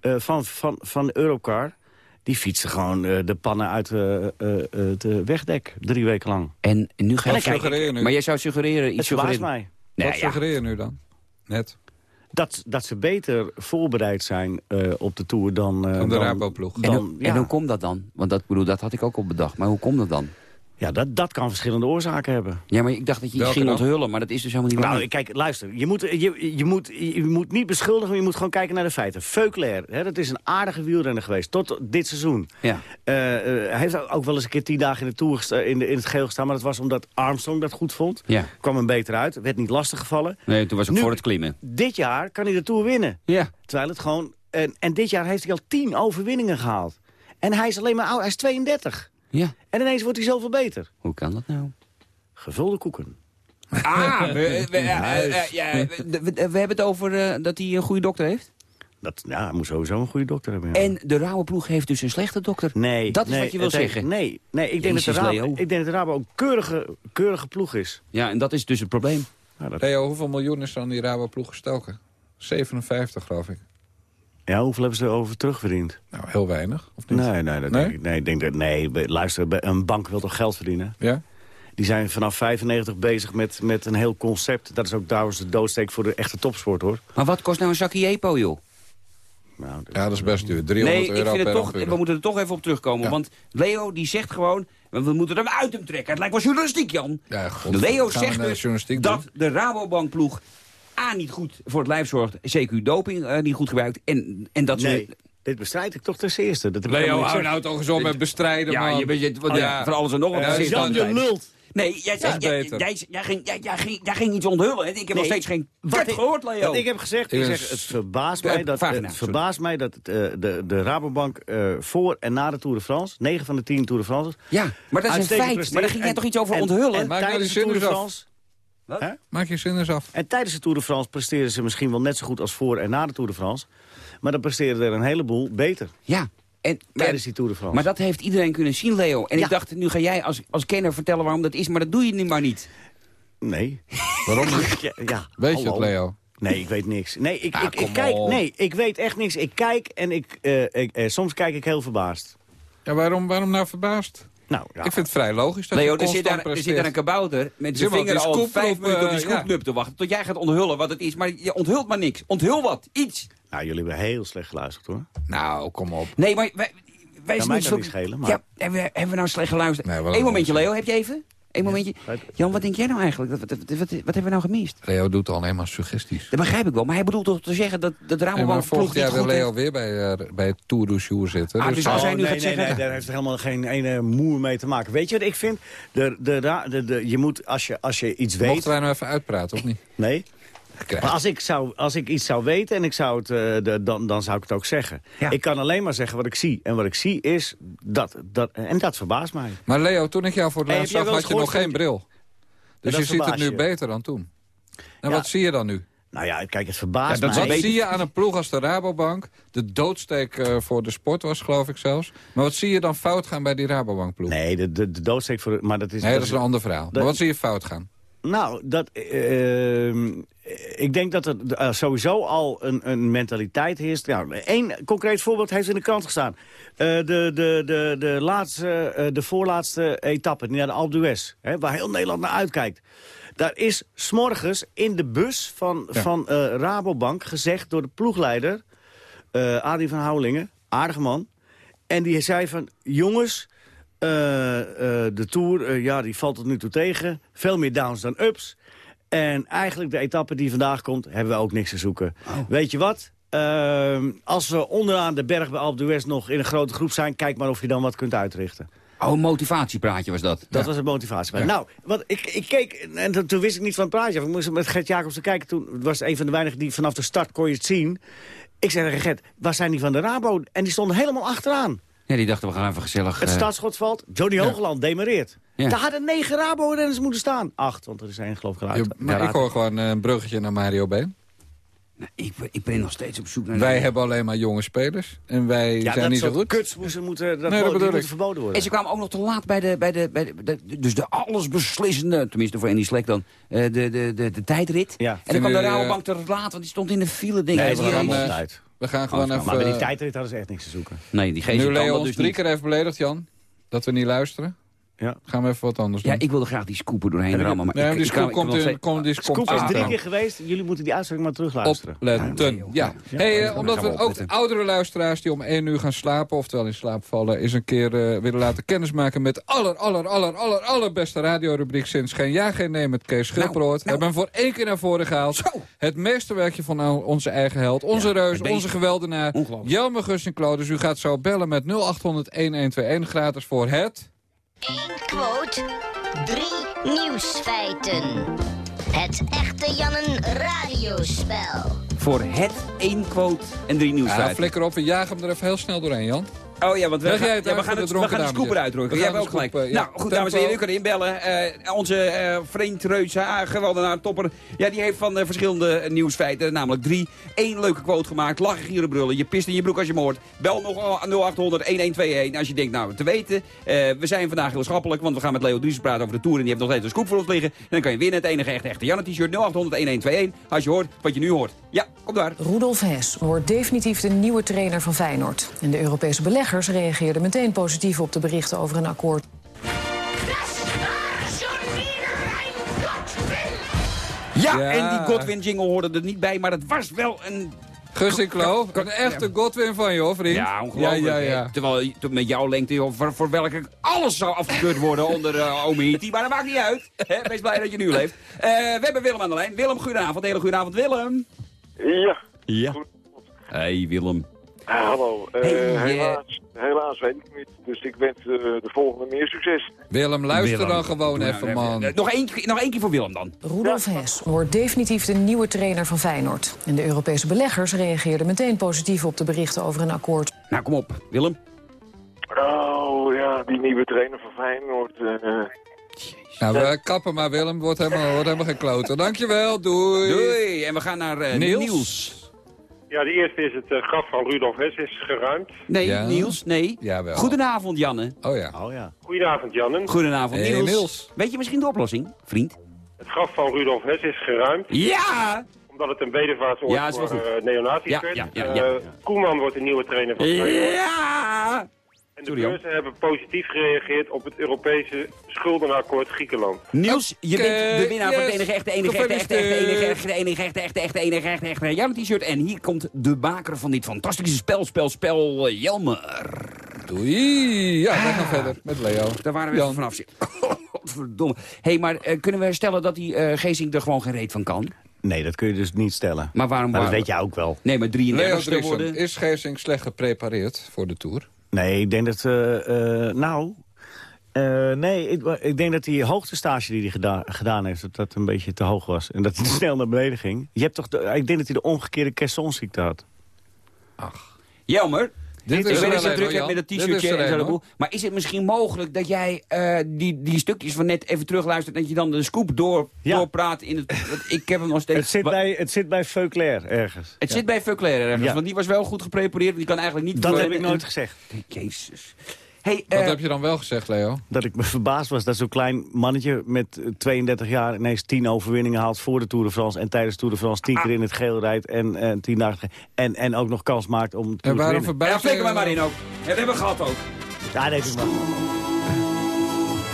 eh, van, van, van de Europcar... die fietsten gewoon eh, de pannen uit eh, eh, het eh, wegdek. Drie weken lang. En nu dan Suggereer je nu? Maar jij zou suggereren, iets Het suggereren. mij. Nee, Wat ja. suggereer je nu dan? Net. Dat, dat ze beter voorbereid zijn eh, op de Tour dan... eh, Van de dan- Raboploeg. En, Dan, ja. en hoe komt dat dan? Want dat, bedoel, dat had ik ook al bedacht. Maar hoe komt dat dan? Ja, dat, dat kan verschillende oorzaken hebben. Ja, maar ik dacht dat je iets ging onthullen, maar dat is dus helemaal niet waar. Nou, kijk, luister. Je moet, je, je, moet, je moet niet beschuldigen, maar je moet gewoon kijken naar de feiten. Veuclair, hè, dat is een aardige wielrenner geweest. Tot dit seizoen. ja. Eh, eh, hij heeft ook wel eens een keer tien dagen in, de tour gesta- in, de, in het geel gestaan. Maar dat was omdat Armstrong dat goed vond. ja. Kwam hem beter uit. Werd niet lastig gevallen. Nee, toen was ik Nu- voor het klimmen. Dit jaar kan hij de Tour winnen. Ja. Terwijl het gewoon... En, en dit jaar heeft hij al tien overwinningen gehaald. En hij is alleen maar oud. Hij is 32. Ja. En ineens wordt hij zoveel beter. Hoe kan dat nou? Gevulde koeken. Ah, we, we, ja, we, we- we hebben het over eh, dat hij een goede dokter heeft. Dat, ja, hij moet sowieso een goede dokter hebben. ja. En de rauwe ploeg heeft dus een slechte dokter. Nee. Dat is nee, wat je wil heeft- zeggen. Nee, nee ik, denk dat de Rabo, Leo. ik denk dat de Rabo ook een keurige, keurige ploeg is. Ja, en dat is dus het probleem. Nou, dat, Leo, hoeveel miljoen is er aan die Raboploeg gestoken? 57, geloof ik. Ja, hoeveel hebben ze erover terugverdiend? Nou, heel weinig, of niet? Nee, nee, dat Nee? Denk ik, nee, ik denk dat, nee, luister, een bank wil toch geld verdienen? Ja? Die zijn vanaf 95 bezig met, met een heel concept. Dat is ook trouwens de doodsteek voor de echte topsport, hoor. Maar wat kost nou een zakje Epo, joh? Nou, dat- Ja, dat is best duur. 300 Nee, ik euro vind het per toch, we moeten er toch even op terugkomen. Ja. Want Leo die zegt gewoon, we moeten hem uit hem trekken. Het lijkt wel journalistiek, Jan. Ja, god, Leo zegt dus dat doen? de Rabobankploeg A niet goed voor het lijf zorgt, CQ doping eh, niet goed gebruikt. En, en dat nee, ze... dit bestrijd ik toch ten eerste. Dat Leo, niet hou nou toch eens op met bestrijden, Ja, man. je want Oh, ja, van alles en nog wat. Ja, Jan, dan je lult. Nee, jij, zei, jij, beter. jij, jij ging, jij, jij ging, jij ging iets onthullen. En ik heb nog steeds geen wat gehoord, Leo. Wat ik heb gezegd, ik zeg, het verbaast mij dat, vagina, het sorry. verbaast mij dat eh, de, de Rabobank eh, voor en na de Tour de France, 9 van de 10 Tour de France, Ja, maar dat is een feit. Maar daar ging jij toch iets over en- onthullen? En nou tijdens de Tour de zin France... Maak je zin eens af. En tijdens de Tour de France presteren ze misschien wel net zo goed als voor en na de Tour de France. Maar dan presteren er een heleboel beter Ja. En, tijdens die Tour de France. maar dat heeft iedereen kunnen zien, Leo. En Ja. ik dacht, nu ga jij als, als kenner vertellen waarom dat is. Maar dat doe je nu maar niet. Nee. Waarom niet? Ja, ja, Weet je het, Leo? Nee, ik weet niks. Nee, ik, Ah, ik, kijk, nee, ik weet echt niks. Ik kijk en ik, eh, ik, eh, soms kijk ik heel verbaasd. Ja, waarom, waarom nou verbaasd? Nou, ja. Ik vind het vrij logisch dat Leo, je er zit, daar, er zit daar een kabouter met zijn vinger al vijf minuten op die eh, ja. scoopknop te wachten. Tot jij gaat onthullen wat het is. Maar je onthult maar niks. Onthul wat. Iets. Nou, jullie hebben heel slecht geluisterd, hoor. Nou, kom op. Nee, maar wij, wij Ja, zijn mij niet zo... niet schelen, maar- Ja, hebben we, hebben we nou slecht geluisterd? Eén momentje. Leo. Heb je even? Eén momentje. Jan, wat denk jij nou eigenlijk? Wat, wat, wat, wat hebben we nou gemist? Leo doet alleen maar suggesties. Dat begrijp ik wel. Maar hij bedoelt toch te zeggen dat, dat de Nee, maar Rabobank volgend ploeg jaar wil Leo heeft? weer bij, eh, bij het Tour du Jour zitten. Ah, dus als hij nu nee, gaat nee, zeggen... nee, daar heeft er helemaal geen ene moer mee te maken. Weet je wat ik vind? De, de, de, de, je moet, als je, als je iets weet... Mochten wij nou even uitpraten, of niet? Nee? Maar als ik, zou, als ik iets zou weten en ik zou het, eh, de, dan, dan zou ik het ook zeggen. Ja. Ik kan alleen maar zeggen wat ik zie. En wat ik zie is dat. dat en dat verbaast mij. Maar Leo, toen ik jou voor het Hey, laatst zag, had je nog geen bril. Dus je ziet het nu je. beter dan toen. En Ja. wat zie je dan nu? Nou ja, kijk, het verbaast Ja, dat mij. Wat zie je aan een ploeg als de Rabobank? De doodsteek eh, voor de sport was, geloof ik zelfs. Maar wat zie je dan fout gaan bij die Rabobank-ploeg? Nee, Nee, de, de, de doodsteek voor... Maar dat is... dat is een ander verhaal. Maar wat zie je fout gaan? Nou, dat, eh, ehm, ik denk dat er eh, sowieso al een, een mentaliteit heerst. Eén concreet voorbeeld heeft in de krant gestaan. Eh, de, de, de, de, laatste, eh, de voorlaatste etappe, naar de Alpe d'Huez, waar heel Nederland naar uitkijkt. Daar is s'morgens in de bus van, Ja. van Rabobank gezegd door de ploegleider... Adi van Houwelingen, aardige man. En die zei van, jongens, de Tour, eh, ja, die valt tot nu toe tegen. Veel meer downs dan ups. En eigenlijk de etappe die vandaag komt, hebben we ook niks te zoeken. Weet je wat? Als we onderaan de berg bij Alpe d'Huez nog in een grote groep zijn... kijk maar of je dan wat kunt uitrichten. Oh, een motivatiepraatje was dat. Dat was het motivatie. Nou, wat, ik, ik keek en toen, toen wist ik niet van het praatje. Ik moest met Gert Jacobs te kijken. Toen was het een van de weinigen die vanaf de start kon je het zien. Ik zei tegen Gert, waar zijn die van de Rabo? En die stonden helemaal achteraan. Ja, die dachten we gaan even gezellig... Het eh, startschot valt, Johnny Hoogland demareert. Ja. Daar hadden negen Rabo-renners moeten staan. Acht, want er is één geloof ik eruit. Je- maar Ja, ik hoor gewoon eh, een bruggetje naar Mario Been. ik, ik ben nog steeds op zoek naar... Wij hebben alleen maar jonge spelers. En wij ja, zijn dat niet zo goed. kuts moesten, moeten, dat dat bedoel moeten ik. verboden worden. En ze kwamen ook nog te laat bij de, bij de, bij de, de- dus de allesbeslissende, tenminste voor Andy Slek dan, eh, de, de, de, de tijdrit. Ja. En dan kwam de Rabobank te laat, want die stond in de file. Denk Nee, we Die- gaan eh. We gaan gewoon even... Maar bij die eh, tijdrit hadden ze echt niks te zoeken. nee, die geest nu kan Leo dat ons dus drie niet. keer heeft beledigd, Jan. Dat we niet luisteren. Ja. Gaan we even wat anders doen. Ja, ik wilde graag die scooper doorheen rammen, maar nee, ik, maar die scoop ik komt in... Komt, die Scoop komt is drie keer geweest. Jullie moeten die uitzending maar terugluisteren. Opletten. Ja. Hey, eh, omdat we we ook oudere luisteraars die om één uur gaan slapen... oftewel in slaap vallen, eens een keer eh, willen laten kennismaken... met aller, aller, aller, aller, allerbeste radiorubriek sinds Geen Ja, Geen Nee met Kees Schilperoort. nou. We hebben hem voor één keer naar voren gehaald. Zo. Het meesterwerkje van al- onze eigen held. Onze reus, onze geweldenaar. Ongelooflijk. Jelme Gustin Dus u gaat zo bellen met 0800-1121 gratis voor het... Eén quote, drie nieuwsfeiten. Het echte Jannen radiospel. Voor het één quote en drie Ja, nieuwsfeiten. flikker op, we jagen hem er even heel snel doorheen, Jan. Oh ja, want we gaan, het ja, we uit gaan, voor het, de we gaan uitdrukken. We Jij hebt ook gelijk. scoop, eh, ja. nou, goed, dames en heren, u kunt inbellen. Eh, onze eh, vriend Reus, uh, geweldenaar, topper. Ja, die heeft van eh, verschillende eh, nieuwsfeiten, namelijk drie, één leuke quote gemaakt. Lachen, gieren, brullen. Je pist in je broek als je moord. Bel nog 0800-1121 als je denkt, nou, te weten. eh, we zijn vandaag heel schappelijk, want we gaan met Leo Driessen praten over de Tour. En die heeft nog steeds een scoop voor ons liggen. En dan kan je winnen het enige echte, echte Janne-t-shirt. 0800-1121 als je hoort wat je nu hoort. Ja, kom daar. Rudolf Hess wordt definitief de nieuwe trainer van Feyenoord. En de Europese beleggers reageerden meteen positief op de berichten over een akkoord. Ja, Ja. en die Godwin-jingle hoorde er niet bij, maar dat was wel een... Gustin Klo, een echte Godwin van je, hoor, vriend. Ja, ongelooflijk. Ja, ja. Terwijl met jouw lengte, joh, voor, voor welke alles zou afgekeurd worden onder uh, Ome Hiti. Maar dat maakt niet uit. Wees blij dat je nu leeft. Eh, we hebben Willem aan de lijn. Willem, goedenavond. Hele goedenavond, Willem. Ja. Ja. Hey, Willem. Ah, hallo. Eh, Hey, eh. helaas, helaas helaas weet ik niet. Dus ik wens eh, de volgende meer succes. Willem, luister Willem. dan gewoon nou even, man. Eh, Nog één, nog één keer voor Willem dan. Rudolf Hess wordt definitief de nieuwe trainer van Feyenoord. En de Europese beleggers reageerden meteen positief op de berichten over een akkoord. Nou, kom op, Willem. Oh ja, die nieuwe trainer van Feyenoord. eh, Nou, we kappen maar, Willem. Wordt helemaal, wordt helemaal geen kloten. Dankjewel, doei. Doei. En we gaan naar Niels. Niels. Ja, de eerste is het eh, graf van Rudolf Hess is geruimd. Nee, Ja. Niels, nee. Jawel. Goedenavond, Janne. Oh ja. Oh ja. Goedenavond, Jannen. Goedenavond, Hey, Niels. Niels. Weet je misschien de oplossing, vriend? Het graf van Rudolf Hess is geruimd. Ja! Omdat het een bedevaartsoord Ja, voor goed. eh, neonazies Ja, werd. ja, ja, Eh, ja. Koeman wordt de nieuwe trainer van Feyenoord. Ja! En de Sorry, beurzen hebben positief gereageerd op het Europese schuldenakkoord Griekenland. Niels, je bent de winnaar van het enige echte, enige echte, echte, echte, enige echte, enige echte, echte, echte, enige echte, echte t-shirt. En hier komt de maker van dit fantastische spel, spel, spel, eh, Jelmer. Doei. Ja, wij gaan verder met Leo. Daar waren we even Jan. vanaf. Godverdomme. Hé, hey, maar eh, kunnen we stellen dat die eh Geesink er gewoon geen reet van kan? Nee, dat kun je dus niet stellen. Maar waarom... Maar dat weet jij ook wel. Nee, maar Leo 33 Driessen, worden... is Geesink slecht geprepareerd voor de Tour? Nee, ik denk dat... eh, eh, nou... eh, nee, ik, ik denk dat die hoogtestage die hij geda gedaan heeft... dat dat een beetje te hoog was. En dat hij snel naar beneden ging. Je hebt toch ik denk dat hij de omgekeerde kerstsonziekte had. Jelmer, Dit ik is weet er dat je een, druk hebt met. Dit t-shirtje en zo. boel. Maar is het misschien mogelijk dat jij eh, die, die stukjes van net even terugluistert... en dat je dan de scoop door, Ja. doorpraat in het... want ik heb hem nog steeds... Het zit bij, het zit bij Veuclair ergens. Het Ja. zit bij Veuclair ergens, Ja. want die was wel goed geprepareerd. Die kan eigenlijk niet... Dat heb ik en- nooit gezegd. Jezus. Hey, Wat eh, heb je dan wel gezegd, Leo? Dat ik me verbaasd was dat zo'n klein mannetje met eh, 32 jaar... ineens 10 overwinningen haalt voor de Tour de France... en tijdens de Tour de France 10 keer in het geel rijdt... en, en, 10 dagen, en, en ook nog kans maakt om te En waarom winnen. verbaasd ja, flikker mij maar in ook. Ja, dat hebben we gehad ook. Ja, nee, dat mag.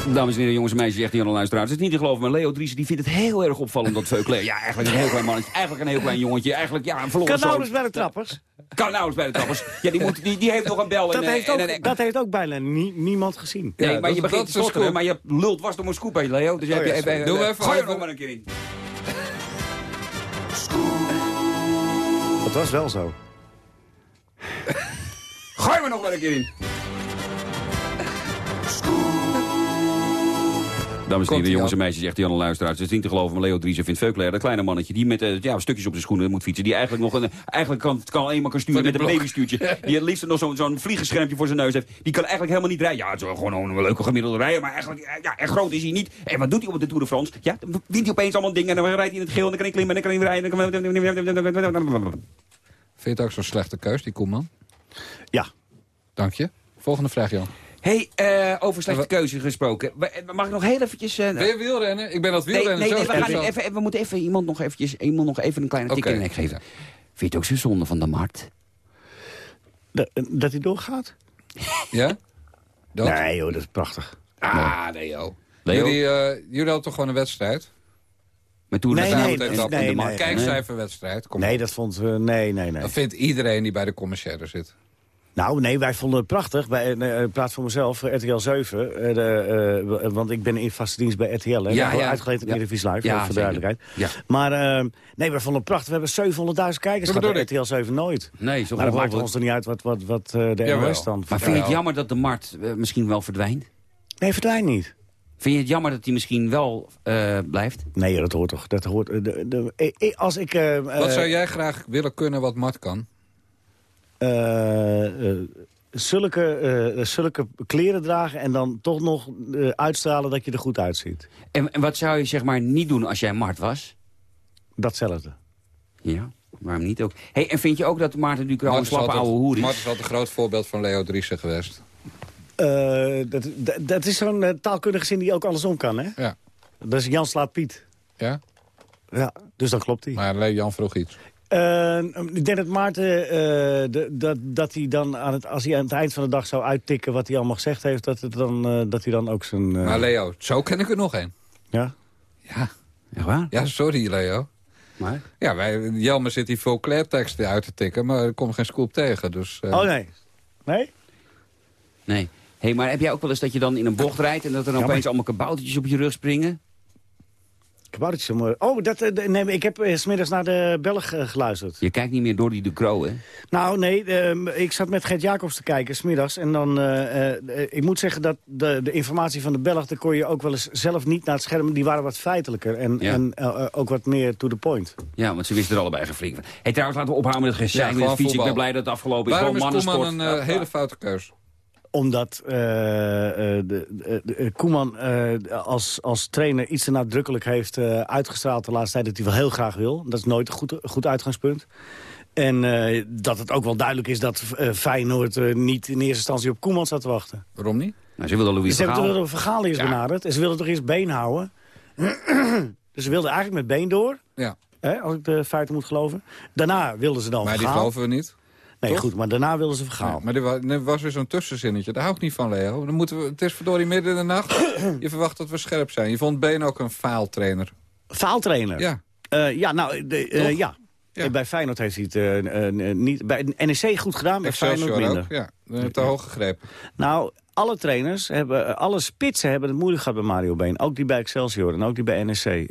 Dames en heren, jongens en meisjes, echt Jan luisteraars. Het is niet te geloven, maar Leo Dries die vindt het heel erg opvallend dat Veuclair... Ja, eigenlijk een heel klein mannetje, eigenlijk een heel klein jongetje. Eigenlijk, ja, een verloren Kan zoon. nauwelijks bij de trappers. Kan nauwelijks bij de trappers. Ja, die, moet, die, die heeft nog een bel. Dat, en, eh, heeft en, ook, en- dat heeft ook bijna nie- niemand gezien. Nee, Ja, maar dat- je begint te stotteren, maar je lult was door een scoop bij Leo. Dus heb Oh je ja, even. Doe eh, even- gooi er nog maar een keer in. Dat was wel zo. Gooi me nog maar een keer in. Dames en heren, jongens en meisjes, zegt Jan luisteraars. Het is niet te geloven, maar Leo Driessen vindt Veuclair, dat kleine mannetje... die met eh, ja, stukjes op zijn schoenen moet fietsen. Die eigenlijk nog een, eigenlijk kan, kan eenmaal kan sturen met die een blok. babystuurtje. Die het liefst nog zo'n zo'n vliegenschermpje voor zijn neus heeft. Die kan eigenlijk helemaal niet rijden. Ja, het is gewoon een leuke gemiddelde rijder, maar eigenlijk, eh, ja, echt groot is hij niet. En wat doet hij op de Tour de France? Ja, dan wint hij opeens allemaal dingen en dan rijdt hij in het geel... en dan kan hij klimmen en dan kan hij rijden. en dan kan hij- Vind je het ook zo'n slechte keus, die Koeman? Ja. Dank je. Volgende vraag, Jan. Hey, eh, over slechte keuze gesproken. Mag ik nog heel eventjes... eh, Ben je wielrennen? Ik ben dat Nee, wielrennen nee, zo nee, we, gaan even, we moeten even iemand nog, eventjes, iemand nog even een kleine tik in de nek geven. Vind je het ook zo zonde van de markt? Dat, dat hij doorgaat? Ja? Dat? Nee joh, dat is prachtig. Ah, Leo. Leo? Jullie, eh, jullie hadden toch gewoon een wedstrijd? Met toen Nee, nee, tegen nee, in de nee, markt. nee. Kijkcijferwedstrijd. Kom Nee, dat vond... eh, nee, nee, nee. Dat vindt iedereen die bij de commissaire zit. Nou, nee, wij vonden het prachtig. Bij, eh, ik praat voor mezelf, eh, RTL 7. eh, de, eh, want ik ben in vaste dienst bij RTL. Hè, Ja, ja. Uitgeleid in Ja. Eredivisie Live, Ja, voor de duidelijkheid. Ja. Maar eh, nee, wij vonden het prachtig. We hebben 700.000 kijkers Dat gehad bij RTL 7 nooit. Nee, zo Maar dat maakt ons er niet uit wat, wat, wat eh, de Jawel. NOS dan Maar vind je het Ja. jammer dat de markt eh, misschien wel verdwijnt? Nee, verdwijnt niet. Vind je het jammer dat die misschien wel eh, blijft? Nee, dat hoort toch. Dat hoort, eh, de, de, eh, eh, als ik... eh, Wat eh, zou jij graag willen kunnen wat Mart kan? Eh, eh, zulke, eh, zulke kleren dragen en dan toch nog eh, uitstralen dat je er goed uitziet. En, en wat zou je zeg maar niet doen als jij Mart was? Datzelfde. Ja, waarom niet ook? Hey, en vind je ook dat Maarten Ducro een slappe oude hoer is? Mart is altijd een groot voorbeeld van Leo Driessen geweest. Eh, dat, dat, dat is zo'n taalkundige zin die ook andersom kan, hè? Ja. Dat is Jan slaat Piet. Ja? Ja, dus dan klopt hij. Maar Jan vroeg iets. Eh, ik denk dat Maarten, eh, de, dat, dat hij dan aan het, als hij aan het eind van de dag zou uittikken wat hij allemaal gezegd heeft, dat, het dan, eh, dat hij dan ook zijn... eh, Maar Leo, zo ken ik er nog een. ja? Ja. Echt waar? Ja, sorry Leo. Maar? Ja, wij, Jelmer zit die Vauclair teksten uit te tikken, maar er komt geen scoop tegen. Dus, eh, Oh nee. Nee? Nee. hey, maar heb jij ook wel eens dat je dan in een bocht rijdt... en dat er dan Ja, maar- opeens allemaal kaboutertjes op je rug springen? Mooi... Oh, dat, eh, nee, ik heb eh, 's smiddags naar de Belg eh, geluisterd. Je kijkt niet meer door die de Croo, hè? Nou, nee, ehm, ik zat met Gert Jacobs te kijken, smiddags. En dan, eh, eh, ik moet zeggen dat de, de informatie van de Belg... daar kon je ook wel eens zelf niet naar het scherm... die waren wat feitelijker en, Ja. en ook wat meer to the point. Ja, want ze wisten er allebei geen flink van. Hey, trouwens, laten we ophouden met het gezeik met fietsen. Ik ben blij dat het afgelopen is. Waarom is Gewoon Koeman een hele foute keus? Omdat eh, eh, de, de, de- Koeman eh, als, als trainer iets te nadrukkelijk heeft eh, uitgestraald de laatste tijd... dat hij wel heel graag wil. Dat is nooit een goed, goed uitgangspunt. En eh, dat het ook wel duidelijk is dat eh, Feyenoord eh, niet in eerste instantie op Koeman zat te wachten. Waarom niet? Nou, ze wilden Louis ze hebben toch Gaal. wel een verhaal eerst Ja. benaderd. En ze wilden toch eerst been houden. dus ze wilden eigenlijk met been door. Ja. Hè, als ik de feiten moet geloven. Daarna wilden ze dan Maar die Vergaal. geloven we niet. Nee, toch? goed, maar daarna wilden ze vergaan. Ja, maar er was, er was weer zo'n tussenzinnetje. Daar hou ik niet van, Leo. Dan moeten we, het is verdorie midden in de nacht. je verwacht dat we scherp zijn. Je vond Been ook een faaltrainer. Faaltrainer? Ja. Eh, ja, nou, de, eh, ja. Ja. Bij Feyenoord heeft hij het eh, eh, niet... Bij NEC goed gedaan, bij Feyenoord minder. ook. Ja, te hoog gegrepen. Nou, alle trainers, hebben, alle spitsen hebben het moeilijk gehad bij Mario Been. Ook die bij Excelsior en ook die bij NEC.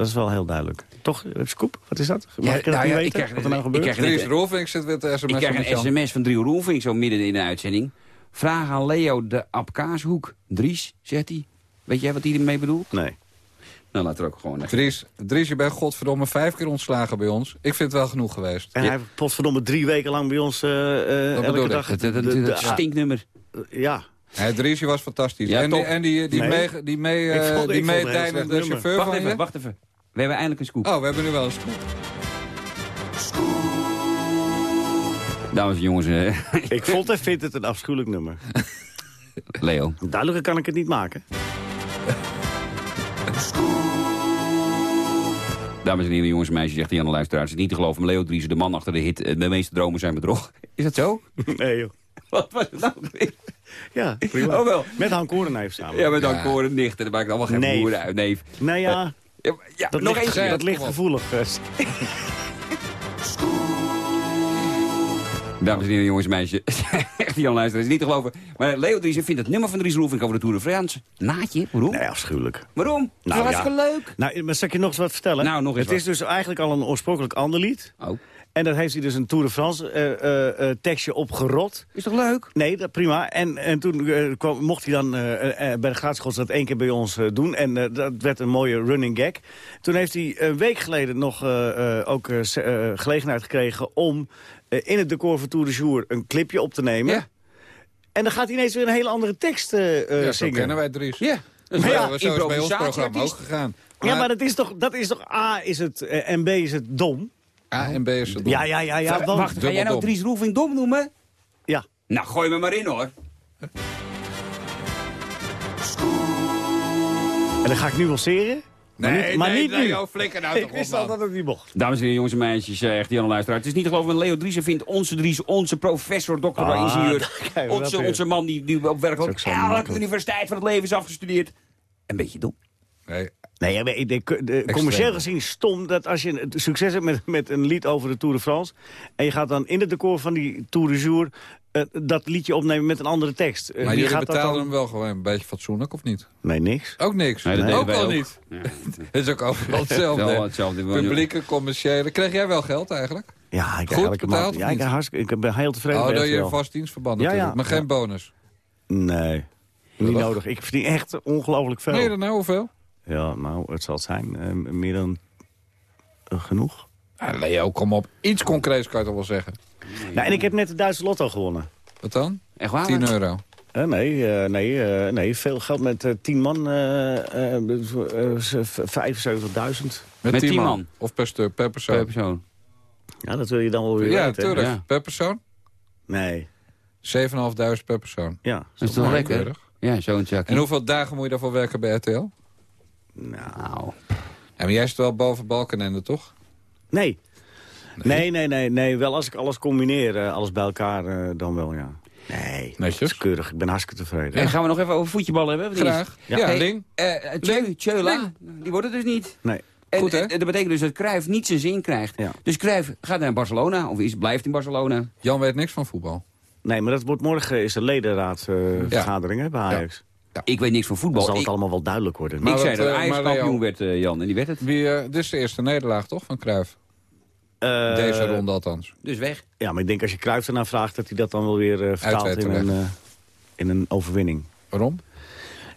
Dat is wel heel duidelijk. Toch, eh, Scoop? Wat is dat? Mag Ja, ik nou ja, ik weten? krijg- wat er nou ik krijg- Dries zit Ik krijg een sms van Drie Roelvink zo midden in de uitzending. Vraag aan Leo de Abkaashoek. Dries, zegt hij. Weet jij wat hij ermee bedoelt? Nee. Nou, laat er ook gewoon echt. Dries, Dries, je bent godverdomme vijf keer ontslagen bij ons. Ik vind het wel genoeg geweest. En hij heeft potverdomme drie weken lang bij ons eh, eh, Dat elke dag... Dat, dat, dat, de- de- dat stinknummer. Ja. Hey, Dries, je was fantastisch. Ja, en die, en die, die, Nee. mee, die, mee, Ik vond- ik die nummer. chauffeur Wacht van even, je? wacht even. We hebben eindelijk een scoop. Oh, we hebben nu wel een scoop. Dames en jongens, eh, Ik vond en vind het een afschuwelijk nummer. Leo. Duidelijker kan ik het niet maken. Dames en heren, jongens en meisjes, zegt Jan Luisteraar. Het is niet te geloven, maar Leo Dries, de man achter de hit... eh, De meeste dromen zijn bedrog. Is dat zo? Nee, joh. Wat was het nou? Ja, prima. Oh, wel. Met Han Korenijf samen. Ja, met dan koren nichten. Dat maakt allemaal geen Neef. boeren uit. Neef. Nou ja, Ja, ja, dat nog ligt, eentje. dat ligt gevoelig. eh. Dames en heren, jongens en meisjes. Echt Jan Luisteraar, is niet te geloven. Maar Leo vindt het nummer van Dries Roelvink over de Tour de France. Naadje, waarom? Nee, afschuwelijk. Waarom? Dat Nou, was ja. leuk. Nou, maar zal ik je nog eens wat vertellen? Nou, nog eens Het is dus eigenlijk al een oorspronkelijk ander lied. Oh, En dat heeft hij dus een Tour de France eh, eh, eh, tekstje opgerot. is toch leuk? Nee, dat, prima. En, en toen kwam, mocht hij dan bij de Graatschots dat één keer bij ons doen. En dat werd een mooie running gag. Toen heeft hij een week geleden nog eh, eh, ook gelegenheid gekregen... om in het decor van Tour de Jour een clipje op te nemen. Ja. En dan gaat hij ineens weer een hele andere tekst eh, eh, Ja, zo zingen. kennen wij Dries. Ja. Maar ja, zo is bij ons programma ook gegaan. Ja, maar dat is toch, dat is toch A is het en B is het dom? A en B is het dom. Ja, ja, ja, ja. Wa- want- Wacht, ga jij nou. Dries Roelvink dom noemen? Ja. Nou, gooi me maar in hoor. En dan ga ik nu wel seren. Maar Nee, niet, maar nee, niet nee, nu. joh, flikker nou ik wist al dat het niet mocht. Dames en heren, jongens en meisjes, eh, echt Jan Luisteraar. Het is niet te geloven, Leo Driessen vindt onze Dries, onze professor, dokter, Ah, ingenieur. Onze, onze man die, die op werk Dat ook zo elke makkelijk. universiteit van het leven is afgestudeerd. Een beetje dom. Nee, Nee, ik denk, de, commercieel gezien stom dat als je succes hebt met, met een lied over de Tour de France... en je gaat dan in het decor van die Tour de Jour eh, dat liedje opnemen met een andere tekst. Eh, maar jullie gaat dat betalen dan- hem wel gewoon een beetje fatsoenlijk, of niet? Nee, niks. Ook niks. Nee, ook al ook. niet. Het is ook overal hetzelfde. Wel hetzelfde. Publieke, commerciële. Kreeg jij wel geld eigenlijk? Ja, ik Goed betaald Ja, ik, hartstikke- ik ben heel tevreden Oh, dat je vast dienstverband Ja, natuurlijk. ja. Maar geen Ja. bonus. Nee, niet nodig. Ik verdien echt ongelooflijk veel. Nee, dan nou hoeveel? Ja, nou, het zal zijn. eh, meer dan eh, genoeg. Ja, Leo, kom op. Iets concreets kan je toch wel zeggen. Nou, en ik heb net de Duitse lotto gewonnen. Wat dan? Echt waar? 10 euro. Eh, nee, eh, nee, eh, nee, veel geld met eh, 10 man. eh, eh, dus, eh, z- 75.000. Met, Met 10 10 man. man. Of per, stuk, per persoon. Per persoon. Ja, dat wil je dan wel weer ja, weten. hè? tuurlijk. Ja. Per persoon? Nee, 7.500 per persoon. ja. Dat is toch mooi, lekker? keurig. Ja, zo'n. En hoeveel dagen moet je daarvoor werken bij RTL? Nou, Ja, maar jij zit wel boven Balkenende, toch? Nee. Nee, nee, nee, nee. Wel als ik alles combineer, eh, alles bij elkaar, eh, dan wel, ja. Nee, dat Netjes. is keurig. Ik ben hartstikke tevreden. en gaan we nog even over voetballen hebben? Graag. Ja, Hey, Ling. Tjöla, die wordt het dus niet. Nee. En, Goed, hè? en dat betekent dus dat Cruijff niet zijn zin krijgt. Ja. Dus Cruijff gaat naar Barcelona, of is, blijft in Barcelona. Jan weet niks van voetbal. nee, maar dat wordt morgen is de ledenraadvergadering hè, bij Ajax. Ik weet niks van voetbal. Dan zal het Ik- allemaal wel duidelijk worden. ik zei dat eh, Ajax kampioen werd, eh, Jan, en die werd het. Wie, eh, dit is de eerste nederlaag, toch, van Cruijff? Eh, Deze ronde althans. Dus weg. Ja, maar ik denk als je Cruijff ernaar vraagt... dat hij dat dan wel weer eh, vertaalt in een, eh, in een overwinning. Waarom?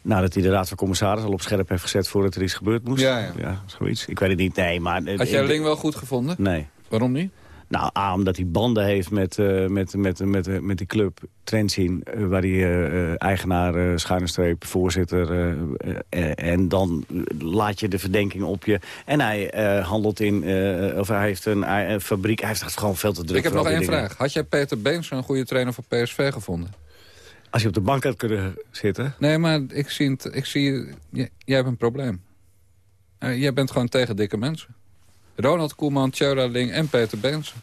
Nou, dat hij de Raad van Commissaris al op scherp heeft gezet voordat er iets gebeurd moest. Ja, ja. zoiets. Ik weet het niet, nee, maar... Had jij Ling wel goed gevonden? Nee. Waarom niet? Nou, A, omdat hij banden heeft met, eh, met, met, met, met, die club Trentin... eh, waar hij eh, eigenaar, eh schuine streep, voorzitter... en dan laat je de verdenking op je... En hij handelt in... of hij heeft een, fabriek... Hij heeft echt gewoon veel te druk Ik heb nog één dingen. vraag. Had jij Peter Beens een goede trainer voor PSV gevonden? Als je op de bank had kunnen zitten... Nee, maar ik zie, het- ik zie jij hebt een probleem. Jij bent gewoon tegen dikke mensen. Ronald Koeman, Tjöra Ling en Peter Beens.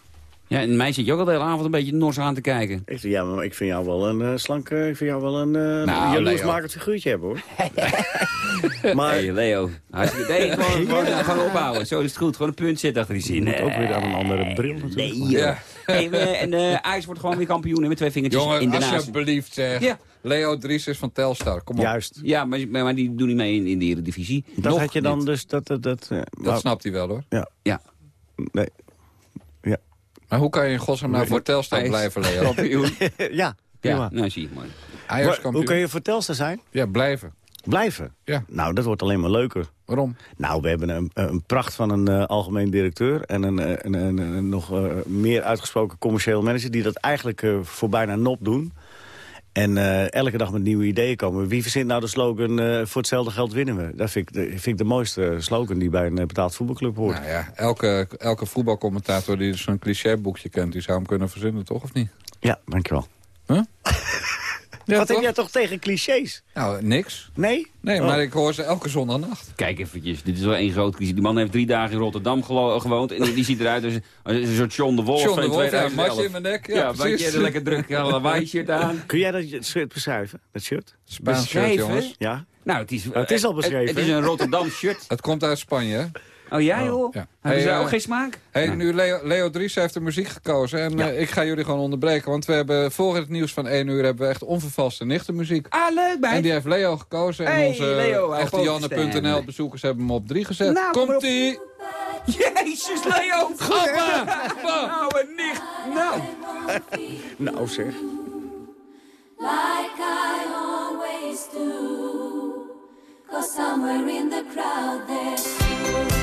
Ja, en mij zit je ook al de hele avond een beetje nors aan te kijken. Ik, ja, maar ik vind jou wel een eh, slank... eh, ik vind jou wel een uh, Nou, jaloersmakend figuurtje hebben, hoor. maar... Hey, Leo. Hartstikke, nee, gewoon, gewoon, gewoon ophouden. Zo is het goed. Gewoon een punt zitten achter die zin. Je moet ook weer aan een andere bril natuurlijk. Nee, joh. Hey, en eh Ajax wordt gewoon weer kampioen met twee vingertjes in Jongen, de naast. alsjeblieft zeg. Ja. Leo Dries is van Telstar, kom op. Juist. Ja, maar, maar, die doen niet mee in, in de Eredivisie. Dat Nog had je dan niet. dus... Dat, dat, dat, eh, Dat snapt hij wel hoor. Ja. Ja. Nee. Ja. Maar hoe kan je in godsnaam nou Nee, voor Telstar blijven, Leo? Kampioen. ja, Ja, prima. nou zie je maar. Ajax kampioen. Hoe kun je voor Telstar zijn? Ja, blijven. Blijven? Ja. Nou, dat wordt alleen maar leuker. Waarom? Nou, we hebben een, een pracht van een eh, algemeen directeur... en een, eh, een, een, nog eh, meer uitgesproken commercieel manager... die dat eigenlijk voor bijna nop doen. En elke dag met nieuwe ideeën komen. Wie verzint nou de slogan... voor hetzelfde geld winnen we? Dat vind ik de, vind ik de mooiste slogan die bij een betaald voetbalclub hoort. Nou ja, elke, elke voetbalcommentator die zo'n clichéboekje kent... die zou hem kunnen verzinnen, toch? Of niet? Ja, dankjewel. Huh? Ja, Wat heb toch? jij toch tegen clichés? Nou, niks. Nee? Nee, Oh. maar ik hoor ze elke zondagnacht. Kijk eventjes, dit is wel één groot crisis. Die man heeft drie dagen in Rotterdam gewoond. En die, ziet eruit als, als een soort John de Wolf John de Wolf, ja, 2011. matje in mijn nek. Ja, Ja, precies. matje, lekker druk, ja, lawaai shirt aan. Kun jij dat shirt beschrijven? Dat shirt? Spaans shirt, jongens. Ja? Nou, het is, het is al beschreven. Het, het is een Rotterdam shirt. Het komt uit Spanje, hè? Oh ja oh, joh? Ja. Hebben ze ook eh, geen smaak? Hey. Nou. Nu Leo, Leo Dries heeft de muziek gekozen. En eh, ik ga jullie gewoon onderbreken. Want we hebben voor het nieuws van 1 uur hebben we echt onvervalste nichtenmuziek. Ah, leuk bij. En die heeft Leo gekozen. En onze Leo, Janne.nl bezoekers hebben hem op 3 gezet. Nou, Komt-ie! Jezus, Leo! Gappa! nou, een nicht! Nou. nou! zeg. Like I always do Cause somewhere in the crowd there's